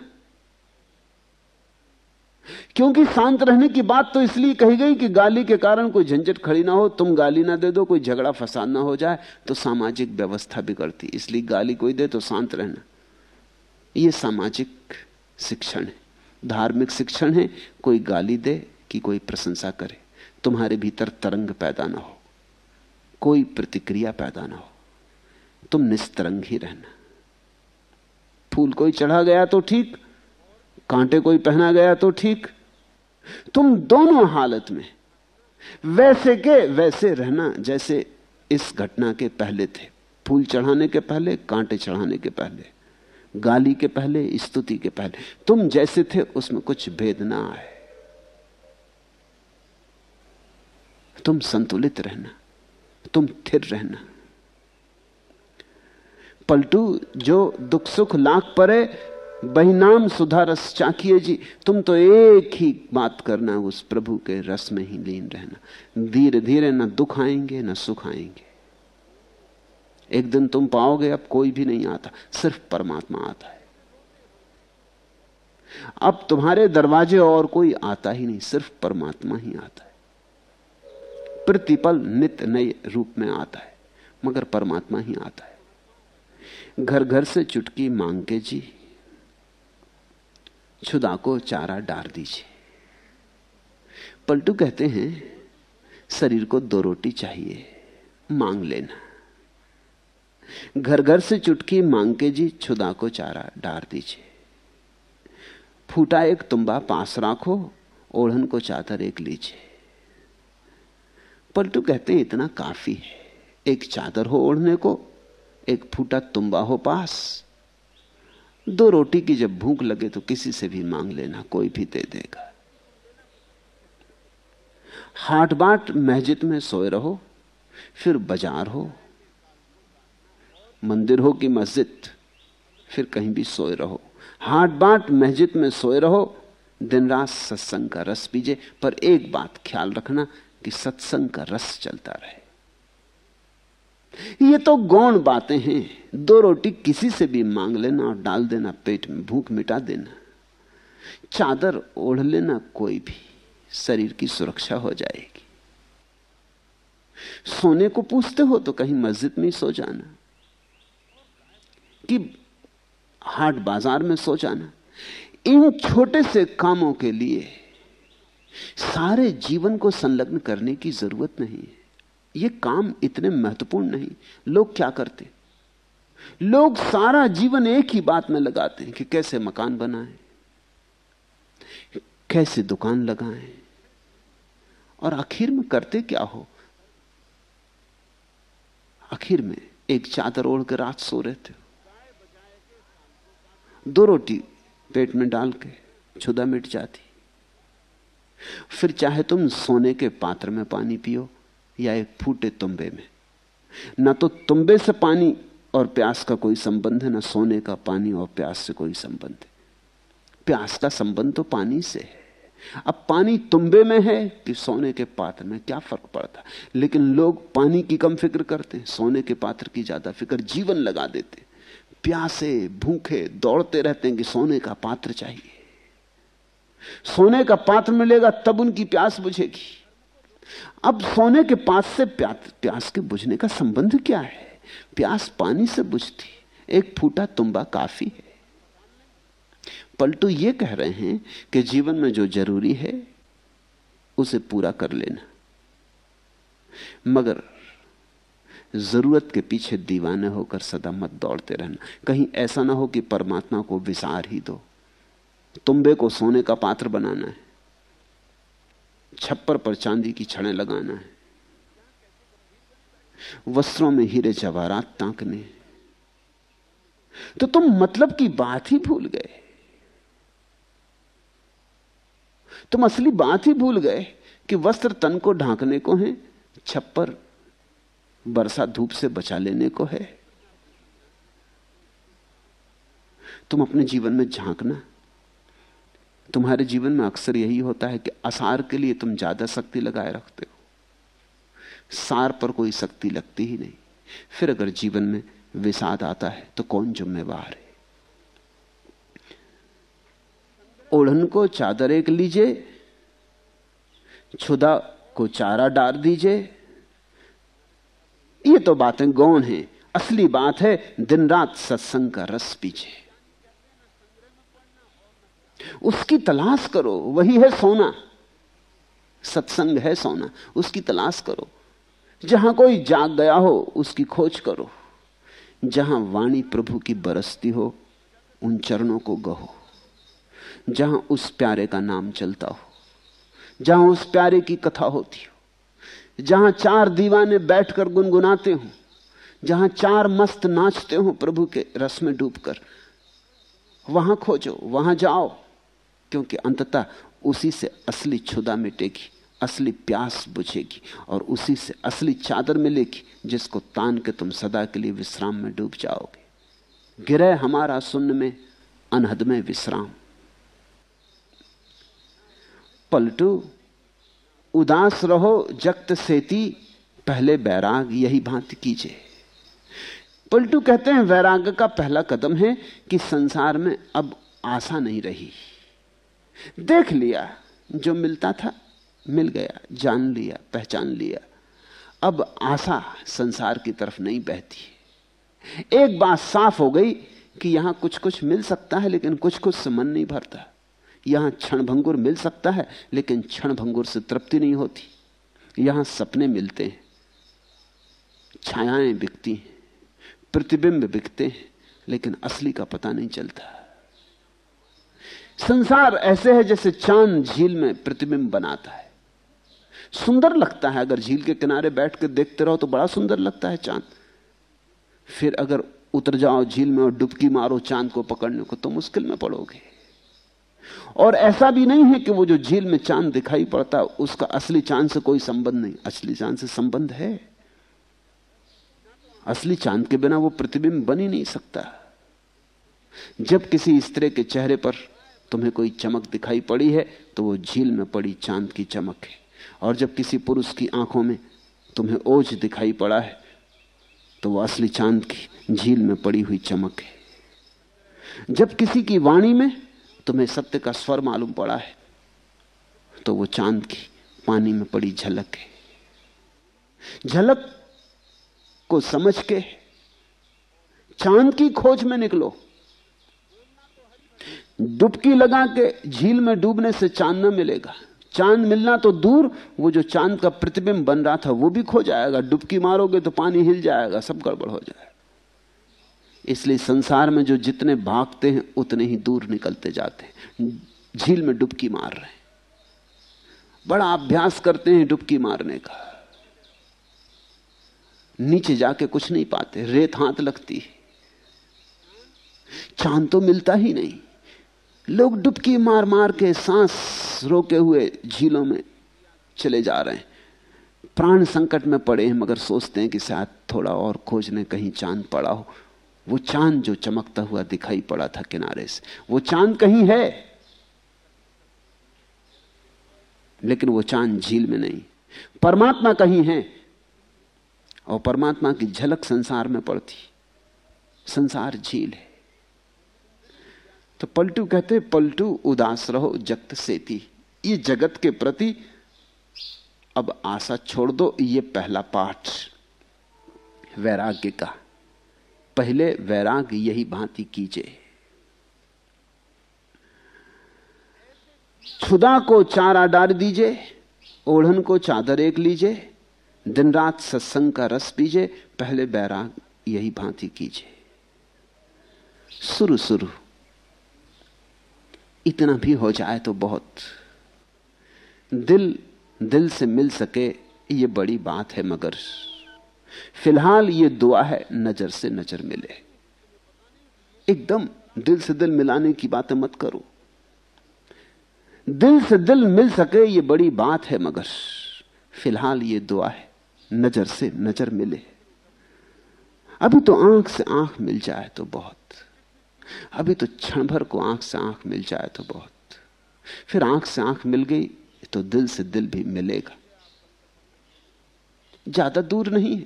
क्योंकि शांत रहने की बात तो इसलिए कही गई कि गाली के कारण कोई झंझट खड़ी ना हो, तुम गाली ना दे दो, कोई झगड़ा फसाद ना हो जाए तो सामाजिक व्यवस्था बिगड़ती। इसलिए गाली कोई दे तो शांत रहना। यह सामाजिक शिक्षण है, धार्मिक शिक्षण है, कोई गाली दे कि कोई प्रशंसा करे। तुम्हारे भीतर तरंग पैदा ना हो, कोई प्रतिक्रिया पैदा ना हो। तुम निस्तरंग ही रहना। फूल कोई चढ़ा गया तो ठीक कांटे कोई पहना गया तो ठीक। तुम दोनों हालत में वैसे के वैसे रहना जैसे इस घटना के पहले थे। फूल चढ़ाने के पहले, कांटे चढ़ाने के पहले, गाली के पहले, स्तुति के पहले। तुम जैसे थे, उसमें कुछ भेद ना आए। तुम संतुलित रहना, तुम थिर रहना। पलटू, जो दुख सुख लाख परे वही नाम सुधा रस चाखिए जी, तुम तो एक ही बात करना, उस प्रभु के रस में ही लीन रहना। धीरे धीरे ना दुख आएँगे, ना सुख आएँगे। एक दिन तुम पाओगे, अब कोई भी नहीं आता, सिर्फ़ परमात्मा आता है। अब तुम्हारे दरवाजे और कोई आता ही नहीं, सिर्फ़ परमात्मा ही आता है। प्रतिपल नित्य नए रूप में आता है, मगर परमात्मा ही आता है। घर घर से चुटकी मांग के जी छुदा को चारा डार दीजिए। पलटू कहते हैं, शरीर को दो रोटी चाहिए, मांग लेना। घर घर से चुटकी मांग के जी छुदा को चारा डार दीजिए। फूटा एक तुम्बा पास राखो, ओढ़न को चादर एक लीजिए। पलटू कहते हैं, इतना काफ़ी है। एक चादर हो ओढ़ने को, एक फूटा तुम्बा हो पास दो रोटी की जब भूख लगे तो किसी से भी मांग लेना, कोई भी दे देगा। हाट बाट मस्जिद में सोए रहो, फिर बाज़ार हो, मंदिर हो कि मस्जिद, फिर कहीं भी सोए रहो। हाट बाट मस्जिद में सोए रहो दिन रात सत्संग का रस पीजे पर एक बात ख्याल रखना कि सत्संग का रस चलता रहे। ये तो गौण बातें हैं। दो रोटी किसी से भी मांग लेना और डाल देना, पेट में भूख मिटा देना। चादर ओढ़ लेना कोई भी, शरीर की सुरक्षा हो जाएगी। सोने को पूछते हो तो कहीं मस्जिद में सो जाना। कि हाट बाज़ार में सो जाना। इन छोटे से कामों के लिए सारे जीवन को संलग्न करने की ज़रूरत नहीं है। ये काम इतने महत्वपूर्ण नहीं। लोग क्या करते? लोग सारा जीवन एक ही बात में लगाते हैं कि कैसे मकान बनाएँ, कैसे दुकान लगाएँ, और आखिर में करते क्या हो? आखिर में एक चादर ओढ़ के रात सो रहे थे। दो रोटी पेट में डाल के छुदा मिट जाती। फिर चाहे तुम सोने के पात्र में पानी पियो या एक फूटे तुम्बे में। ना तो तुम्बे से पानी और प्यास का कोई संबंध है, ना सोने का पानी और प्यास से कोई संबंध है। प्यास का संबंध तो पानी से है। अब पानी तुम्बे में है कि सोने के पात्र में क्या फ़र्क पड़ता? लेकिन लोग पानी की कम फ़िक्र करते हैं, सोने के पात्र की ज़्यादा फ़िक्र जीवन लगा देते प्यासे, भूखे दौड़ते रहते हैं कि सोने का पात्र चाहिए। सोने का पात्र मिलेगा तब उनकी प्यास बुझेगी। अब सोने के पास से प्यास प्यास के बुझने का संबंध क्या है? प्यास पानी से बुझती, एक फूटा तुम्बा काफ़ी है। पलटू ये कह रहे हैं कि जीवन में जो ज़रूरी है, उसे पूरा कर लेना। मगर ज़रूरत के पीछे दीवाने होकर सदा मत दौड़ते रहना। कहीं ऐसा ना हो कि परमात्मा को विसार ही दो। तुम्बे को सोने का पात्र बनाना है। छप्पर पर चांदी की छड़ें लगाना है। वस्त्रों में हीरे जवाहरात ताकने तो तुम मतलब की बात ही भूल गए। तुम असली बात ही भूल गए कि वस्त्र तन को ढांकने को है, छप्पर बरसा धूप से बचा लेने को है। तुम अपने जीवन में झांकना तुम्हारे जीवन में अक्सर यही होता है कि असार के लिए तुम ज़्यादा शक्ति लगाए रखते हो। सार पर कोई शक्ति लगती ही नहीं। फिर अगर जीवन में विषाद आता है तो कौन जिम्मेवार है? ओढ़न को चादर एक लीजिए, छुदा को चारा डाल दीजिए। ये तो बातें गौण हैं। असली बात है, दिन रात सत्संग का रस पीछे उसकी तलाश करो, वही है सोना। सत्संग है सोना, उसकी तलाश करो। जहाँ कोई जाग गया हो, उसकी खोज करो। जहाँ वाणी प्रभु की बरसती हो, उन चरणों को गहो। जहाँ उस प्यारे का नाम चलता हो, जहाँ उस प्यारे की कथा होती हो, जहाँ चार दीवाने बैठकर गुनगुनाते हो, जहाँ चार मस्त नाचते हो प्रभु के रस में डूबकर, वहाँ खोजो, वहाँ जाओ। क्योंकि अंततः उसी से असली छुदा मिटेगी, असली प्यास बुझेगी और उसी से असली चादर मिलेगी जिसको तान के तुम सदा के लिए विश्राम में डूब जाओगे। गिरे हमारा सुन्न में, अनहद में विश्राम। पलटू, उदास रहो जगत सेती, पहले बैराग यही भांति कीजिए। पलटू कहते हैं वैराग्य का पहला कदम है कि संसार में अब आशा नहीं रही। देख लिया, जो मिलता था, मिल गया, जान लिया, पहचान लिया। अब आशा संसार की तरफ़ नहीं बहती। एक बात साफ़ हो गई कि यहाँ कुछ कुछ मिल सकता है, लेकिन कुछ कुछ से मन नहीं भरता। यहाँ क्षण भंगुर मिल सकता है, लेकिन क्षण भंगुर से तृप्ति नहीं होती। यहाँ सपने मिलते हैं, छायाएँ बिकती हैं, प्रतिबिंब बिकते हैं, लेकिन असली का पता नहीं चलता। संसार ऐसे है जैसे चाँद झील में प्रतिबिंब बनाता है। सुंदर लगता है, अगर झील के किनारे बैठ कर देखते रहो तो बड़ा सुंदर लगता है चाँद। फिर अगर उतर जाओ झील में और डुबकी मारो चाँद को पकड़ने को तो मुश्किल में पड़ोगे। और ऐसा भी नहीं है कि वो जो झील में चाँद दिखाई पड़ता, उसका असली चाँद से कोई संबंध नहीं। असली चाँद से संबंध है। असली चाँद के बिना वो प्रतिबिंब बन ही नहीं सकता। जब किसी स्त्री के चेहरे पर तुम्हें कोई चमक दिखाई पड़ी है तो वो झील में पड़ी चाँद की चमक है। और जब किसी पुरुष की आँखों में तुम्हें ओझ दिखाई पड़ा है तो वो असली चाँद की झील में पड़ी हुई चमक है। जब किसी की वाणी में तुम्हें सत्य का स्वर मालूम पड़ा है तो वो चाँद की पानी में पड़ी झलक है। झलक को समझ के चाँद की खोज में निकलो। डुबकी लगा के झील में डूबने से चाँद न मिलेगा। चाँद मिलना तो दूर, वो जो चाँद का प्रतिबिंब बन रहा था, वो भी खो जाएगा। डुबकी मारोगे तो पानी हिल जाएगा, सब गड़बड़ हो जाएगा। इसलिए संसार में जो जितने भागते हैं, उतने ही दूर निकलते जाते हैं। झील में डुबकी मार रहे हैं। बड़ा अभ्यास करते हैं डुबकी मारने का। नीचे जाके कुछ नहीं पाते, रेत हाथ लगती चाँद तो मिलता ही नहीं। लोग डुबकी मार मार के सांस रोके हुए झीलों में चले जा रहे हैं। प्राण संकट में पड़े हैं, मगर सोचते हैं कि शायद थोड़ा और खोजने कहीं चाँद पड़ा हो। वो चाँद जो चमकता हुआ दिखाई पड़ा था किनारे से, वो चाँद कहीं है? लेकिन वो चाँद झील में नहीं। परमात्मा कहीं है? और परमात्मा की झलक संसार में पड़ती। संसार झील है। तो पलटू कहते, पलटू उदास रहो, जगत सेती। ये जगत के प्रति अब आशा छोड़ दो, ये पहला पाठ वैराग्य का। पहले वैराग यही भांति कीजिए। खुदा को चारा डाल दीजिए, ओढ़न को चादर एक लीजिए दिन रात सत्संग का रस पीजिए, पहले बैराग यही भांति कीजिए। शुरू शुरू इतना भी हो जाए तो बहुत। दिल दिल से मिल सके ये बड़ी बात है मगर फ़िलहाल ये दुआ है नज़र से नज़र मिले। एकदम दिल से दिल मिलाने की बातें मत करो। दिल से दिल मिल सके ये बड़ी बात है मगर फ़िलहाल ये दुआ है नज़र से नज़र मिले। अभी तो आँख से आँख मिल जाए तो बहुत। अभी तो क्षण भर को आँख से आँख मिल जाए तो बहुत। फिर आँख से आँख मिल गई तो दिल से दिल भी मिलेगा। ज़्यादा दूर नहीं है।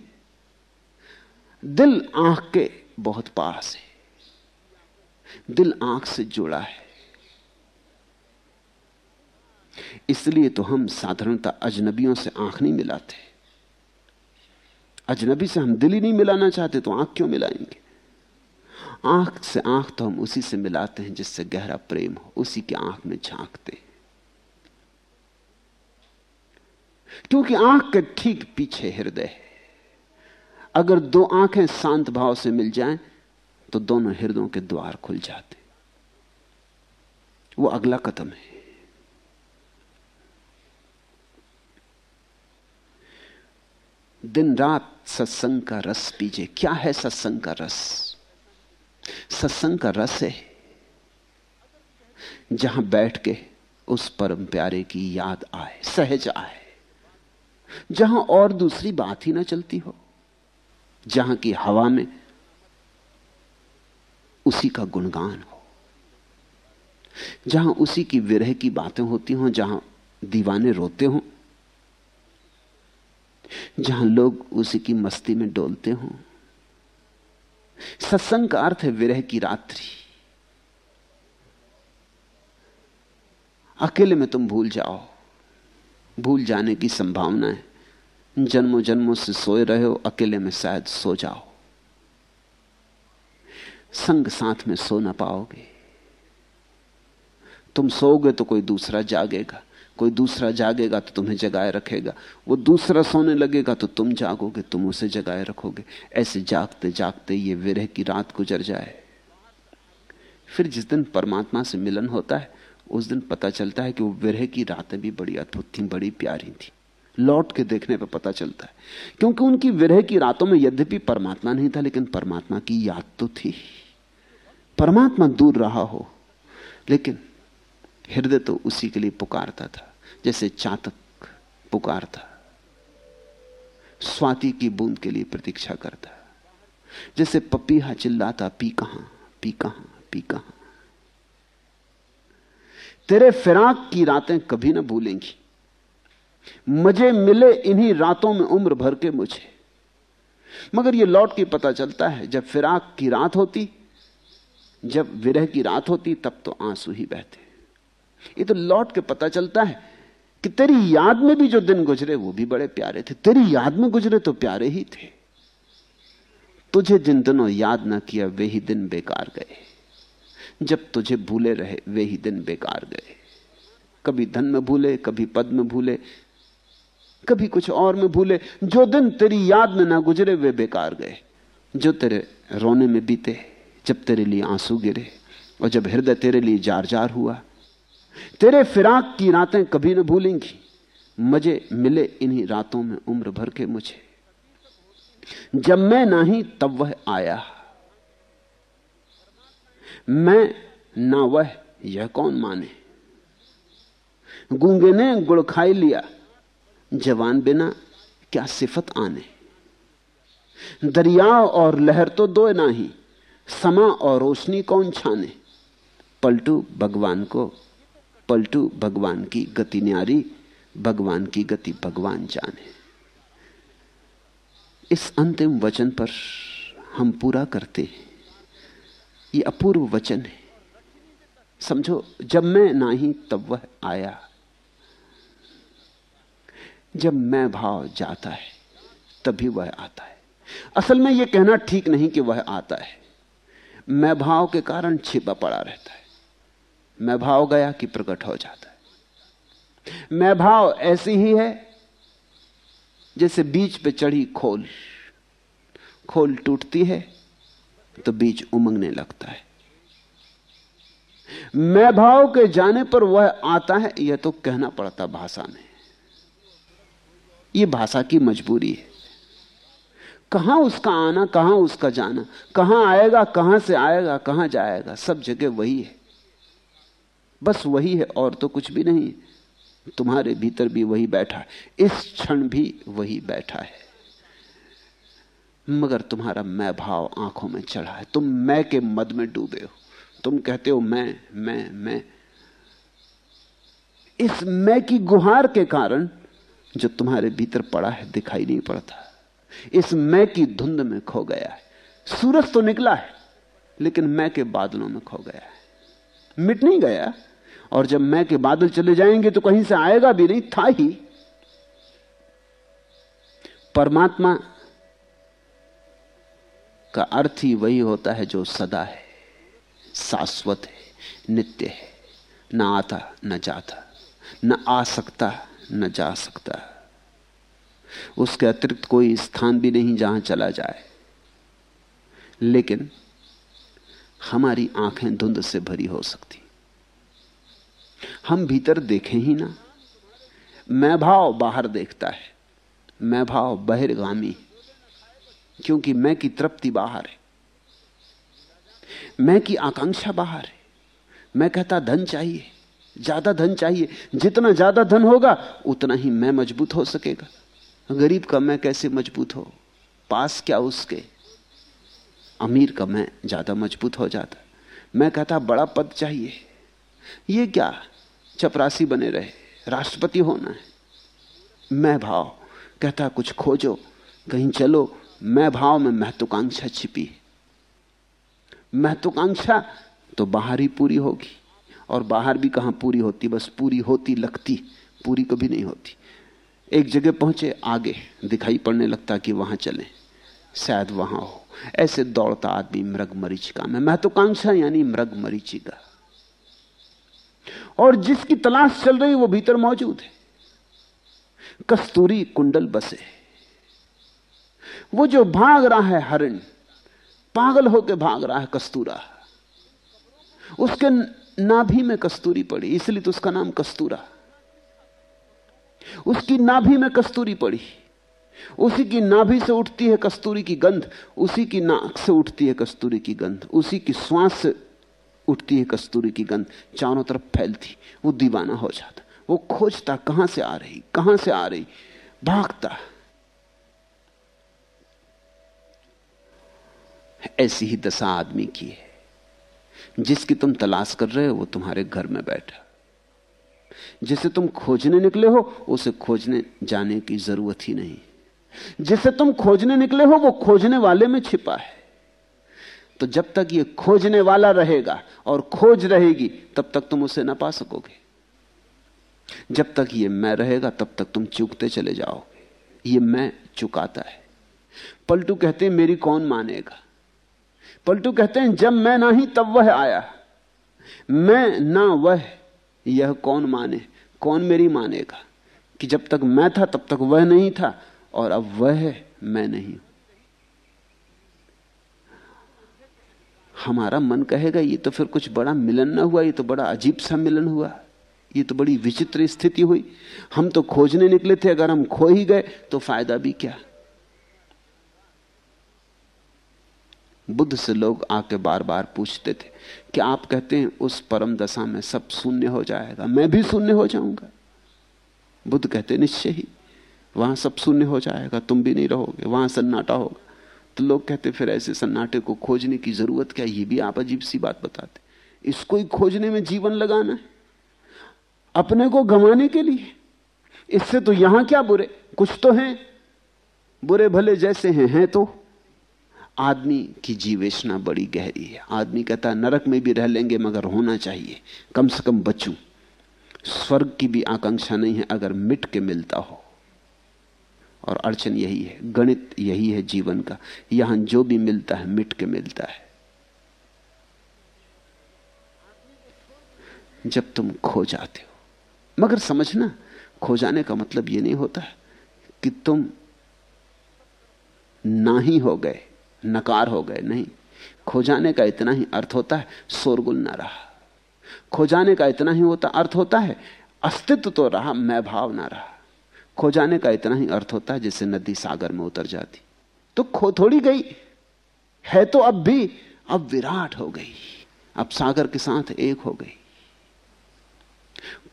दिल आँख के बहुत पास है। दिल आँख से जुड़ा है। इसलिए तो हम साधारणता अजनबियों से आँख नहीं मिलाते। अजनबी से हम दिल ही नहीं मिलाना चाहते तो आँख क्यों मिलाएँगे? आँख से आँख तो हम उसी से मिलाते हैं जिससे गहरा प्रेम हो, उसी के आँख में झांकते क्योंकि आँख के ठीक पीछे हृदय है। अगर दो आँखें शांत भाव से मिल जाएँ तो दोनों हृदयों के द्वार खुल जाते वो अगला कदम है। दिन रात सत्संग का रस पीजिए। क्या है सत्संग का रस? सत्संग का रस है। जहाँ बैठ के उस परम प्यारे की याद आए, सहज आए। जहाँ और दूसरी बात ही ना चलती हो, जहाँ की हवा में उसी का गुणगान हो। जहाँ उसी की विरह की बातें होती हों, जहाँ दीवाने रोते हों, जहाँ लोग उसी की मस्ती में डोलते हों सत्संग का अर्थ है विरह की रात्रि। अकेले में तुम भूल जाओ। भूल जाने की संभावना है। जन्मों जन्मों से सोए रहे हो अकेले में शायद सो जाओ। संग साथ में सो ना पाओगे। तुम सोओगे तो कोई दूसरा जागेगा। कोई दूसरा जागेगा तो तुम्हें जगाए रखेगा। वो दूसरा सोने लगेगा तो तुम जागोगे, तुम उसे जगाए रखोगे। ऐसे जागते जागते ये विरह की रात गुजर जाए। फिर जिस दिन परमात्मा से मिलन होता है, उस दिन पता चलता है कि वो विरह की रातें भी बड़ी अद्भुत थी, बड़ी प्यारी थी। लौट के देखने पर पता चलता है। क्योंकि उनकी विरह की रातों में यद्यपि परमात्मा नहीं था, लेकिन परमात्मा की याद तो थी। परमात्मा दूर रहा हो, लेकिन हृदय तो उसी के लिए पुकारता था। जैसे चातक पुकारता, स्वाति की बूंद के लिए प्रतीक्षा करता, जैसे पपीहा चिल्लाता, पी कहाँ पी कहाँ पी कहाँ? तेरे फिराक की रातें कभी ना भूलेंगी। मज़े मिले इन्हीं रातों में उम्र भर के मुझे। मगर यह लौट के पता चलता है, जब फिराक की रात होती, जब विरह की रात होती, तब तो आँसू ही बहते। ये तो लौट के पता चलता है कि तेरी याद में भी जो दिन गुजरे, वो भी बड़े प्यारे थे। तेरी याद में गुजरे तो प्यारे ही थे। तुझे जिन दिनों याद ना किया, वे ही दिन बेकार गए। जब तुझे भूले रहे, वे ही दिन बेकार गए। कभी धन में भूले, कभी पद में भूले, कभी कुछ और में भूले। जो दिन तेरी याद में ना गुजरे, वे बेकार गए। जो तेरे रोने में बीते, जब तेरे लिए आँसू गिरे, और जब हृदय तेरे लिए जार जार हुआ तेरे फिराक की रातें कभी न भूलेंगी। मज़े मिले इन्हीं रातों में उम्र भर के मुझे। जब मैं नहीं, तब वह आया। मैं ना वह, यह कौन माने? गूँगे ने गुड़ खाई लिया, जवान बिना क्या सिफत आने? दरिया और लहर तो दो ना ही, समा और रोशनी कौन छाने? पलटू भगवान को पलटू, भगवान की गति न्यारी, भगवान की गति भगवान जाने। इस अंतिम वचन पर हम पूरा करते हैं। ये अपूर्व वचन है। समझो, जब मैं नाही तब वह आया। जब मैं भाव जाता है, तभी वह आता है। असल में यह कहना ठीक नहीं कि वह आता है। मैं भाव के कारण छिपा पड़ा रहता है। मैं भाव गया कि प्रकट हो जाता है। मैं भाव ऐसी ही है जैसे बीच पे चढ़ी खोल खोल टूटती है तो बीज उमंगने लगता है। मैं भाव के जाने पर वह आता है, यह तो कहना पड़ता भाषा में। यह भाषा की मजबूरी है। कहाँ उसका आना, कहाँ उसका जाना, कहाँ आएगा, कहाँ से आएगा, कहाँ जाएगा, सब जगह वही है। बस वही है, और तो कुछ भी नहीं तुम्हारे भीतर भी वही बैठा है। इस क्षण भी वही बैठा है। मगर तुम्हारा मैं भाव आँखों में चढ़ा है। तुम मैं के मद में डूबे हो। तुम कहते हो, मैं मैं मैं। इस मैं की गुहार के कारण जो तुम्हारे भीतर पड़ा है, दिखाई नहीं पड़ता। इस मैं की धुंध में खो गया है। सूरज तो निकला है, लेकिन मैं के बादलों में खो गया है। मिट नहीं गया। और जब मैं के बादल चले जाएँगे तो कहीं से आएगा भी नहीं, था ही। परमात्मा का अर्थ ही वही होता है जो सदा है। शाश्वत है, नित्य है। न आता, न जाता, न आ सकता, न जा सकता। उसके अतिरिक्त कोई स्थान भी नहीं जहाँ चला जाए। लेकिन हमारी आँखें धुंध से भरी हो सकती। हम भीतर देखें ही ना। मैं भाव बाहर देखता है। मैं भाव बहिर्गामी। क्योंकि मैं की तृप्ति बाहर है। मैं की आकांक्षा बाहर है। मैं कहता, धन चाहिए। ज़्यादा धन चाहिए। जितना ज़्यादा धन होगा, उतना ही मैं मज़बूत हो सकेगा। गरीब का मैं कैसे मज़बूत हो? पास क्या उसके? अमीर का मैं ज़्यादा मज़बूत हो जाता। मैं कहता, बड़ा पद चाहिए। ये क्या? चपरासी बने रहे। राष्ट्रपति होना है। मैं भाव। कहता, कुछ खोजो। कहीं चलो। मैं भाव में महत्वाकांक्षा छिपी महत्वाकांक्षा तो बाहर ही पूरी होगी। और बाहर भी कहाँ पूरी होती? बस पूरी होती, लगती। पूरी कभी नहीं होती। एक जगह पहुँचे, आगे दिखाई पड़ने लगता कि वहाँ चले। शायद वहाँ हो। ऐसे दौड़ता आदमी मृग मरीचिका में। महत्वाकांक्षा यानी मृग मरीचिका। और जिसकी तलाश चल रही वो भीतर मौजूद है। कस्तूरी कुंडल बसे। वो जो भाग रहा है हरिण, पागल होकर भाग रहा है कस्तूरा। उसके नाभि में कस्तूरी पड़ी, इसलिए तो उसका नाम कस्तूरा। उसकी नाभि में कस्तूरी पड़ी। उसी की नाभि से उठती है कस्तूरी की गंध, उसी की नाक से उठती है कस्तूरी की गंध, उसी की श्वास से उठती है कस्तूरी की गंध। चारों तरफ़ फैलती, वो दीवाना हो जाता, वो खोजता कहाँ से आ रही, कहाँ से आ रही, भागता। ऐसी ही दशा आदमी की है, जिसकी तुम तलाश कर रहे हो, वो तुम्हारे घर में बैठा। जिसे तुम खोजने निकले हो, उसे खोजने जाने की ज़रूरत ही नहीं। जिसे तुम खोजने निकले हो, वो खोजने वाले में छिपा है। तो जब तक ये खोजने वाला रहेगा और खोज रहेगी, तब तक तुम उसे ना पा सकोगे। जब तक ये मैं रहेगा, तब तक तुम चुकते चले जाओगे। ये मैं चुकाता है। पलटू कहते हैं, मेरी कौन मानेगा? पलटू कहते हैं, जब मैं ना ही, तब वह आया। मैं ना वह, यह कौन माने? कौन मेरी मानेगा? कि जब तक मैं था, तब तक वह नहीं था और अब वह मैं नहीं। हमारा मन कहेगा, ये तो फिर कुछ बड़ा मिलन ना हुआ, ये तो बड़ा अजीब सा मिलन हुआ, ये तो बड़ी विचित्र स्थिति हुई। हम तो खोजने निकले थे, अगर हम खो ही गए तो फ़ायदा भी क्या? बुद्ध से लोग आके बार बार पूछते थे कि आप कहते हैं उस परम दशा में सब शून्य हो जाएगा, मैं भी शून्य हो जाऊँगा। बुद्ध कहते, निश्चय ही। वहाँ सब शून्य हो जाएगा, तुम भी नहीं रहोगे, वहाँ सन्नाटा होगा। तो लोग कहते, फिर ऐसे सन्नाटे को खोजने की ज़रूरत क्या? ये भी आप अजीब सी बात बताते। इसको ही खोजने में जीवन लगाना है, अपने को गंवाने के लिए। इससे तो यहाँ क्या बुरे? कुछ तो हैं। बुरे भले जैसे हैं हैं तो। आदमी की जीवेशना बड़ी गहरी है। आदमी कहता, नरक में भी रह लेंगे, मगर होना चाहिए। कम से कम बचूं। स्वर्ग की भी आकांक्षा नहीं है, अगर मिट के मिलता हो। और अड़चन यही है, गणित यही है जीवन का। यहाँ जो भी मिलता है, मिट के मिलता है। जब तुम खो जाते हो। मगर समझना, खो जाने का मतलब यह नहीं होता कि तुम ना ही हो गए, नकार हो गए, नहीं। खो जाने का इतना ही अर्थ होता है, शोरगुल ना रहा। खो जाने का इतना ही होता अर्थ होता है, अस्तित्व तो रहा, मैं भाव ना रहा। खो जाने का इतना ही अर्थ होता है जैसे नदी सागर में उतर जाती। तो खो थोड़ी गई। है तो अब भी, अब विराट हो गई। अब सागर के साथ एक हो गई।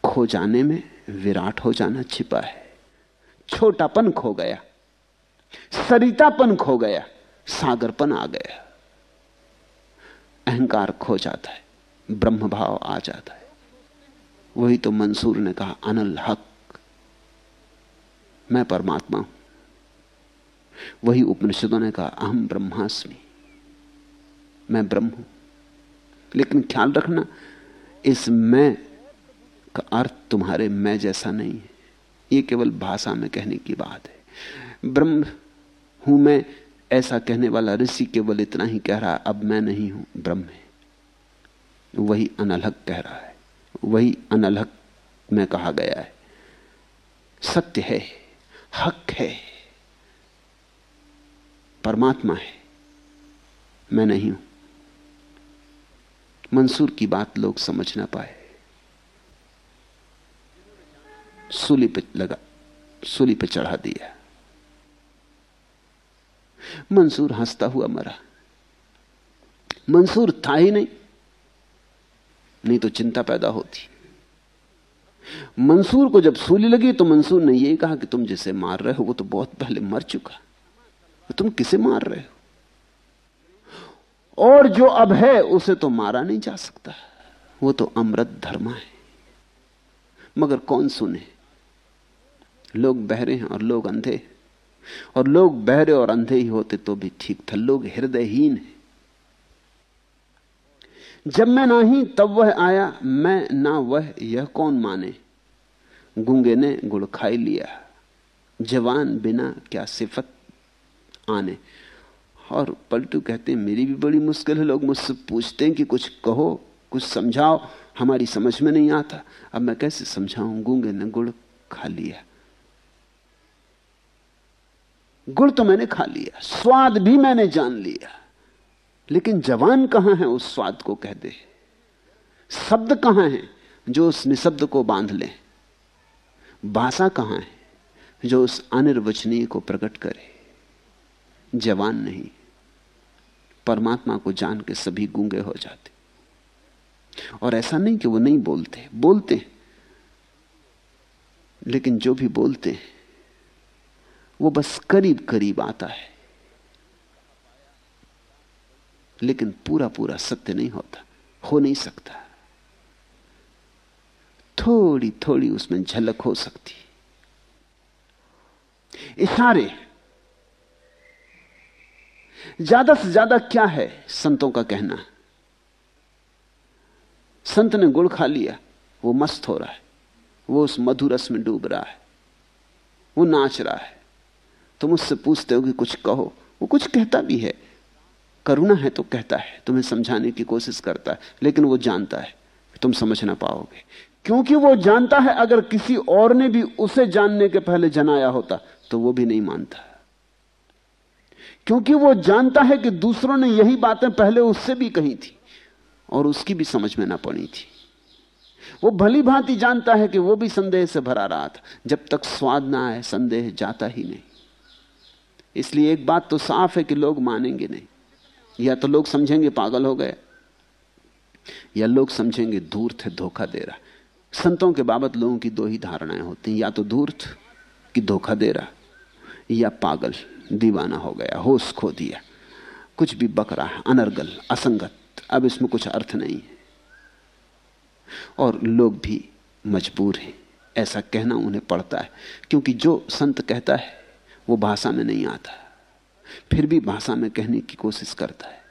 खो जाने में विराट हो जाना छिपा है। छोटापन खो गया। सरितापन खो गया। सागरपन आ गया। अहंकार खो जाता है। ब्रह्म भाव आ जाता है। वही तो मंसूर ने कहा, अनल हक। मैं परमात्मा हूँ। वही उपनिषदों ने कहा, अहम ब्रह्मास्मि। मैं ब्रह्म हूँ। लेकिन ख्याल रखना, इस मैं का अर्थ तुम्हारे मैं जैसा नहीं है। ये केवल भाषा में कहने की बात है। ब्रह्म हूँ मैं, ऐसा कहने वाला ऋषि केवल इतना ही कह रहा, अब मैं नहीं हूँ, ब्रह्म है। वही अनलहक कह रहा है। वही अनलहक में कहा गया है। सत्य है। हक है, परमात्मा है, मैं नहीं हूँ। मंसूर की बात लोग समझ ना पाए। सूली पे लगा, सूली पे चढ़ा दिया। मंसूर हंसता हुआ मरा। मंसूर था ही नहीं नहीं तो चिंता पैदा होती। मंसूर को जब सूली लगी तो मंसूर ने यही कहा कि तुम जिसे मार रहे हो, वो तो बहुत पहले मर चुका तो तुम किसे मार रहे हो? और जो अब है, उसे तो मारा नहीं जा सकता। वो तो अमृत धर्म है। मगर कौन सुने? लोग बहरे हैं और लोग अंधे और लोग बहरे और अंधे ही होते तो भी ठीक था। लोग हृदयहीन है। जब मैं ना ही, तब वह आया। मैं ना वह, यह कौन माने? गूँगे ने गुड़ खाई लिया। जवान बिना क्या सिफत आने? और पलटू कहते हैं मेरी भी बड़ी मुश्किल है, लोग मुझसे पूछते हैं कि कुछ कहो, कुछ समझाओ। हमारी समझ में नहीं आता। अब मैं कैसे समझाऊं? गूँगे ने गुड़ खा लिया। गुड़ तो मैंने खा लिया। स्वाद भी मैंने जान लिया। लेकिन जवान कहाँ है उस स्वाद को कह दे? शब्द कहाँ है जो उस निशब्द को बाँध ले? भाषा कहाँ है जो उस अनिर्वचनीय को प्रकट करे? जवान नहीं। परमात्मा को जान के सभी गूँगे हो जाते। और ऐसा नहीं कि वो नहीं बोलते। बोलते लेकिन जो भी बोलते हैं, वो बस करीब करीब आता है। लेकिन पूरा पूरा सत्य नहीं होता, हो नहीं सकता। थोड़ी थोड़ी उसमें झलक हो सकती। इशारे। ज़्यादा से ज़्यादा क्या है संतों का कहना? संत ने गुड़ खा लिया, वो मस्त हो रहा है। वो उस मधुरस में डूब रहा है। वो नाच रहा है। तुम उससे पूछते हो कि कुछ कहो, वो कुछ कहता भी है। करुणा है तो कहता है, तुम्हें समझाने की कोशिश करता है, लेकिन वो जानता है, तुम समझ ना पाओगे। क्योंकि वो जानता है, अगर किसी और ने भी उसे जानने के पहले जनाया होता तो वो भी नहीं मानता। क्योंकि वो जानता है कि दूसरों ने यही बातें पहले उससे भी कही थी, और उसकी भी समझ में ना पड़ी थी। वो भली भांति जानता है कि वो भी संदेह से भरा रहा था, जब तक स्वाद ना आए, संदेह जाता ही नहीं। इसलिए एक बात तो साफ़ है कि लोग मानेंगे नहीं। या तो लोग समझेंगे पागल हो गए, या लोग समझेंगे दूर थे धोखा दे रहा संतों के बाबत लोगों की दो ही धारणाएँ होती हैं, या तो धूर्त कि धोखा दे रहा या पागल, दीवाना हो गया, होश खो दिया। कुछ भी बक रहा है, अनर्गल, असंगत, अब इसमें कुछ अर्थ नहीं है। और लोग भी मजबूर हैं, ऐसा कहना उन्हें पड़ता है, क्योंकि जो संत कहता है, वो भाषा में नहीं आता। फिर भी भाषा में कहने की कोशिश करता है।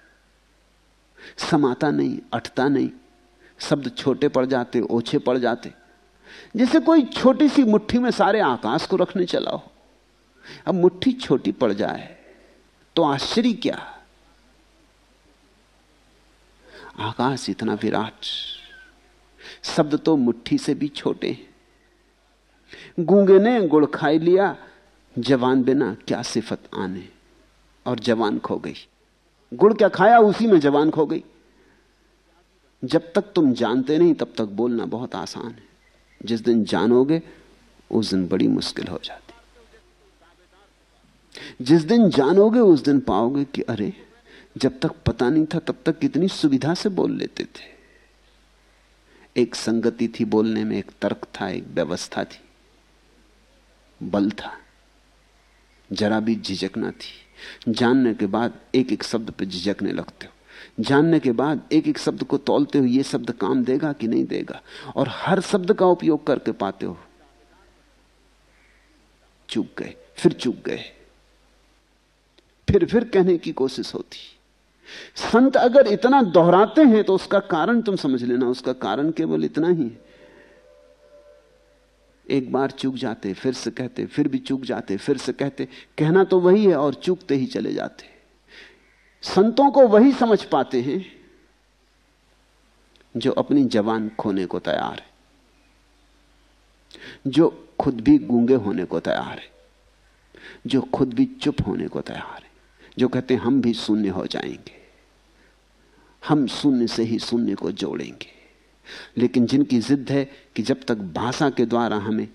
समाता नहीं, अटता नहीं। शब्द छोटे पड़ जाते, ओछे पड़ जाते। जैसे कोई छोटी सी मुट्ठी में सारे आकाश को रखने चला हो। अब मुट्ठी छोटी पड़ जाए तो आश्चर्य क्या? आकाश इतना विराट, शब्द तो मुट्ठी से भी छोटे हैं। गूँगे ने गुड़ खाई लिया, जवान बिना क्या सिफत आने। और जवान खो गई। गुड़ क्या खाया? उसी में जवान खो गई। जब तक तुम जानते नहीं, तब तक बोलना बहुत आसान है। जिस दिन जानोगे, उस दिन बड़ी मुश्किल हो जाती। जिस दिन जानोगे, उस दिन पाओगे कि अरे, जब तक पता नहीं था, तब तक कितनी सुविधा से बोल लेते थे। एक संगति थी बोलने में, एक तर्क था, एक व्यवस्था थी। बल था। जरा भी झिझकना थी। जानने के बाद एक एक शब्द पर झिझकने लगते हो। जानने के बाद एक एक शब्द को तोलते हो, ये शब्द काम देगा कि नहीं देगा? और हर शब्द का उपयोग करके पाते हो। चूक गए, फिर चूक गए। फिर फिर कहने की कोशिश होती। संत अगर इतना दोहराते हैं तो उसका कारण तुम समझ लेना, उसका कारण केवल इतना ही। एक बार चूक जाते, फिर से कहते, फिर भी चूक जाते, फिर से कहते। कहना तो वही है और चूकते ही चले जाते। संतों को वही समझ पाते हैं जो अपनी जवान खोने को तैयार है, जो खुद भी गूँगे होने को तैयार है, जो खुद भी चुप होने को तैयार है, जो कहते हैं, हम भी शून्य हो जाएँगे, हम शून्य से ही शून्य को जोड़ेंगे। लेकिन जिनकी जिद है कि जब तक भाषा के द्वारा हमें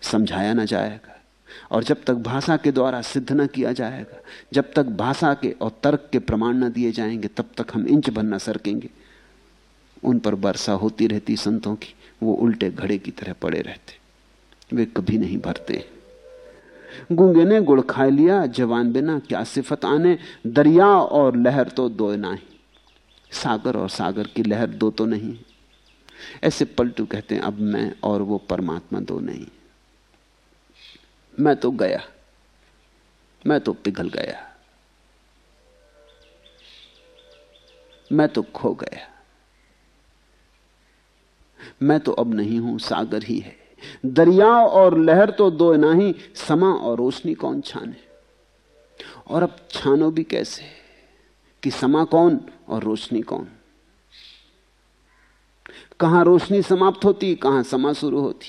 समझाया ना जाएगा, और जब तक भाषा के द्वारा सिद्ध ना किया जाएगा, जब तक भाषा के और तर्क के प्रमाण ना दिए जाएँगे, तब तक हम इंच भर ना सरकेंगे। उन पर वर्षा होती रहती संतों की, वो उल्टे घड़े की तरह पड़े रहते। वे कभी नहीं भरते। गूँगे ने गुड़ खा लिया, जवान बिना क्या सिफत आने, दरिया और लहर तो दो ना ही। सागर और सागर की लहर दो तो नहीं। ऐसे पलटू कहते हैं, अब मैं और वो परमात्मा दो नहीं। मैं तो गया। मैं तो पिघल गया। मैं तो खो गया। मैं तो अब नहीं हूँ, सागर ही है। दरिया और लहर तो दो ना ही, समा और रोशनी कौन छाने? और अब छानो भी कैसे? कि समा कौन और रोशनी कौन? कहाँ रोशनी समाप्त होती, कहाँ समा शुरू होती?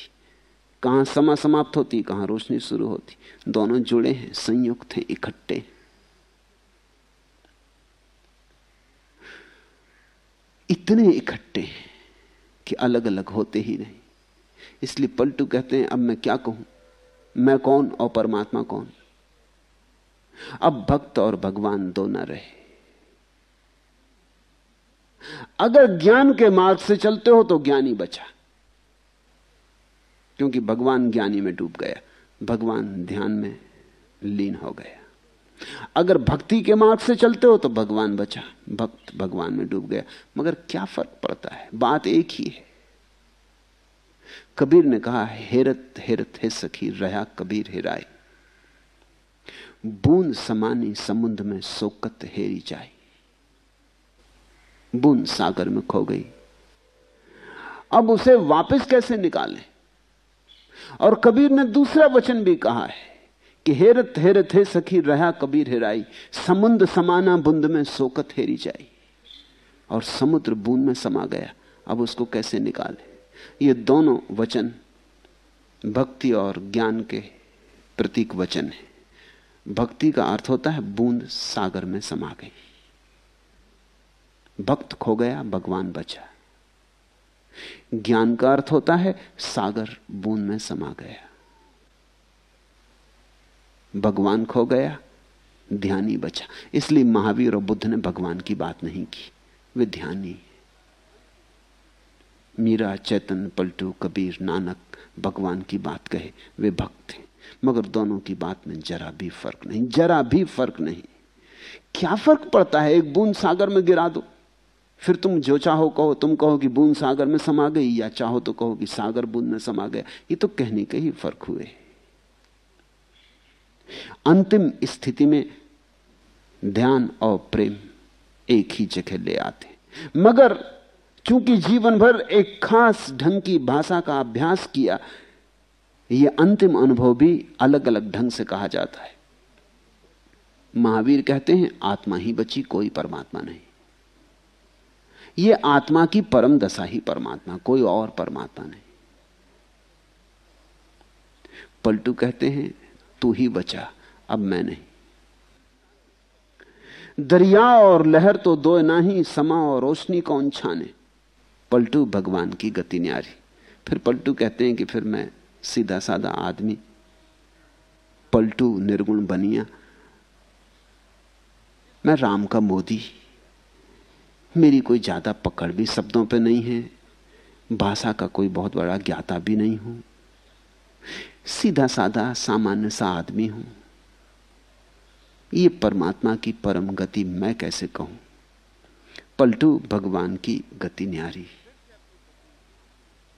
कहाँ समा समाप्त होती, कहाँ रोशनी शुरू होती? दोनों जुड़े हैं, संयुक्त हैं, इकट्ठे इतने इकट्ठे हैं कि अलग अलग होते ही नहीं। इसलिए पलटू कहते हैं, अब मैं क्या कहूँ? मैं कौन और परमात्मा कौन? अब भक्त और भगवान दो न रहे। अगर ज्ञान के मार्ग से चलते हो तो ज्ञानी बचा। क्योंकि भगवान ज्ञानी में डूब गया, भगवान ध्यान में लीन हो गया। अगर भक्ति के मार्ग से चलते हो तो भगवान बचा, भक्त भगवान में डूब गया। मगर क्या फ़र्क पड़ता है? बात एक ही है। कबीर ने कहा, हेरत हेरत हे सखी, रहा कबीर हेराई बूंद समानी समुद्र में सोकत हेरी जाई बूंद सागर में खो गई। अब उसे वापस कैसे निकालें? और कबीर ने दूसरा वचन भी कहा है कि, हेरत हेरत, हे सखी, रहा कबीर हेराई समुद्र समाना बुंद में सोकत हेरी जाई। और समुद्र बूंद में समा गया। अब उसको कैसे निकाले? ये दोनों वचन भक्ति और ज्ञान के प्रतीक वचन है। भक्ति का अर्थ होता है बूंद सागर में समा गई। भक्त खो गया, भगवान बचा। ज्ञान का अर्थ होता है, सागर बूंद में समा गया। भगवान खो गया, ध्यानी बचा। इसलिए महावीर और बुद्ध ने भगवान की बात नहीं की, वे ध्यानी। मीरा, चैतन, पलटू, कबीर, नानक भगवान की बात कहे, वे भक्त थे मगर दोनों की बात में जरा भी फ़र्क नहीं, जरा भी फ़र्क नहीं। क्या फ़र्क पड़ता है? एक बूंद सागर में गिरा दो। फिर तुम जो चाहो कहो, तुम कहो कि बूंद सागर में समा गई, या चाहो तो कहो कि सागर बूंद में समा गया। ये तो कहने के ही फ़र्क हुए। अंतिम स्थिति में ध्यान और प्रेम एक ही जगह ले आते। मगर क्योंकि जीवन भर एक खास ढंग की भाषा का अभ्यास किया यह अंतिम अनुभव भी अलग अलग ढंग से कहा जाता है। महावीर कहते हैं, आत्मा ही बची, कोई परमात्मा नहीं। यह आत्मा की परम दशा ही परमात्मा, कोई और परमात्मा नहीं। पलटू कहते हैं, तू ही बचा, अब मैं नहीं। दरिया और लहर तो दो ना ही, समा और रोशनी कौन छाने? पलटू भगवान की गति न्यारी। फिर पलटू कहते हैं कि फिर मैं सीधा साधा आदमी। पलटू निर्गुण बनिया। मैं राम का मोदी। मेरी कोई ज़्यादा पकड़ भी शब्दों पे नहीं है, भाषा का कोई बहुत बड़ा ज्ञाता भी नहीं हूँ सीधा साधा सामान्य सा आदमी हूँ। ये परमात्मा की परम गति मैं कैसे कहूँ? पलटू भगवान की गति न्यारी।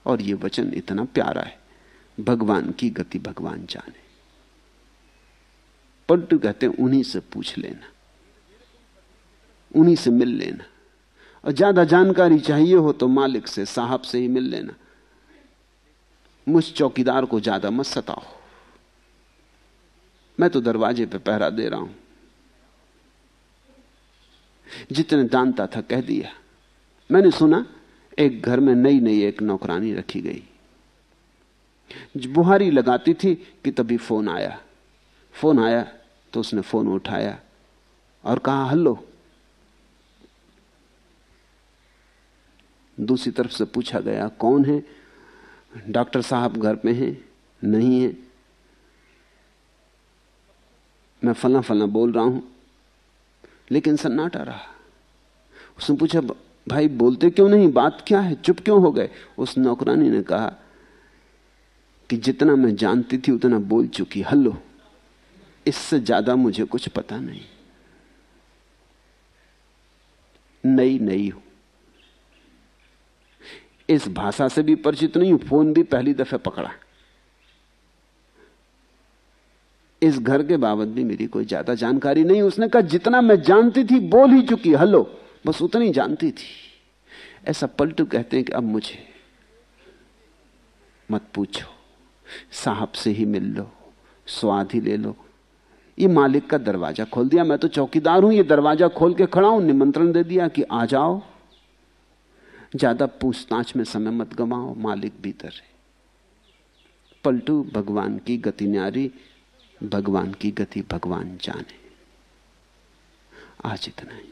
और ये वचन इतना प्यारा है, भगवान की गति भगवान जाने। पलटू कहते हैं, उन्हीं से पूछ लेना, उन्हीं से मिल लेना। और ज़्यादा जानकारी चाहिए हो तो मालिक से, साहब से ही मिल लेना। मुझ चौकीदार को ज़्यादा मत सताओ। मैं तो दरवाजे पे पहरा दे रहा हूँ। जितने जानता था कह दिया। मैंने सुना, एक घर में नई नई एक नौकरानी रखी गई। बुहारी लगाती थी कि तभी फ़ोन आया। फ़ोन आया तो उसने फ़ोन उठाया और कहा, हल्लो दूसरी तरफ़ से पूछा गया, कौन है? डॉक्टर साहब घर पे हैं। नहीं है। मैं फला फला बोल रहा हूँ। लेकिन सन्नाटा रहा। उसने पूछा, भाई बोलते क्यों नहीं? बात क्या है? चुप क्यों हो गए? उस नौकरानी ने कहा कि, जितना मैं जानती थी, उतना बोल चुकी। हल्लो, इससे ज़्यादा मुझे कुछ पता नहीं। नई नई हूँ। इस भाषा से भी परिचित नहीं हूँ, फ़ोन भी पहली दफे पकड़ा। इस घर के बाबत भी मेरी कोई ज़्यादा जानकारी नहीं। उसने कहा, जितना मैं जानती थी, बोल ही चुकी, हलो। बस उतनी जानती थी। ऐसा पलटू कहते हैं कि अब मुझे मत पूछो। साहब से ही मिल लो, स्वाद ही ले लो। ये मालिक का दरवाज़ा खोल दिया। मैं तो चौकीदार हूँ, ये दरवाज़ा खोल के खड़ा हूँ, निमंत्रण दे दिया कि आ जाओ। ज़्यादा पूछताछ में समय मत गवाओ मालिक भीतर है। पलटू, भगवान की गति न्यारी, भगवान की गति भगवान जाने। आज इतना ही।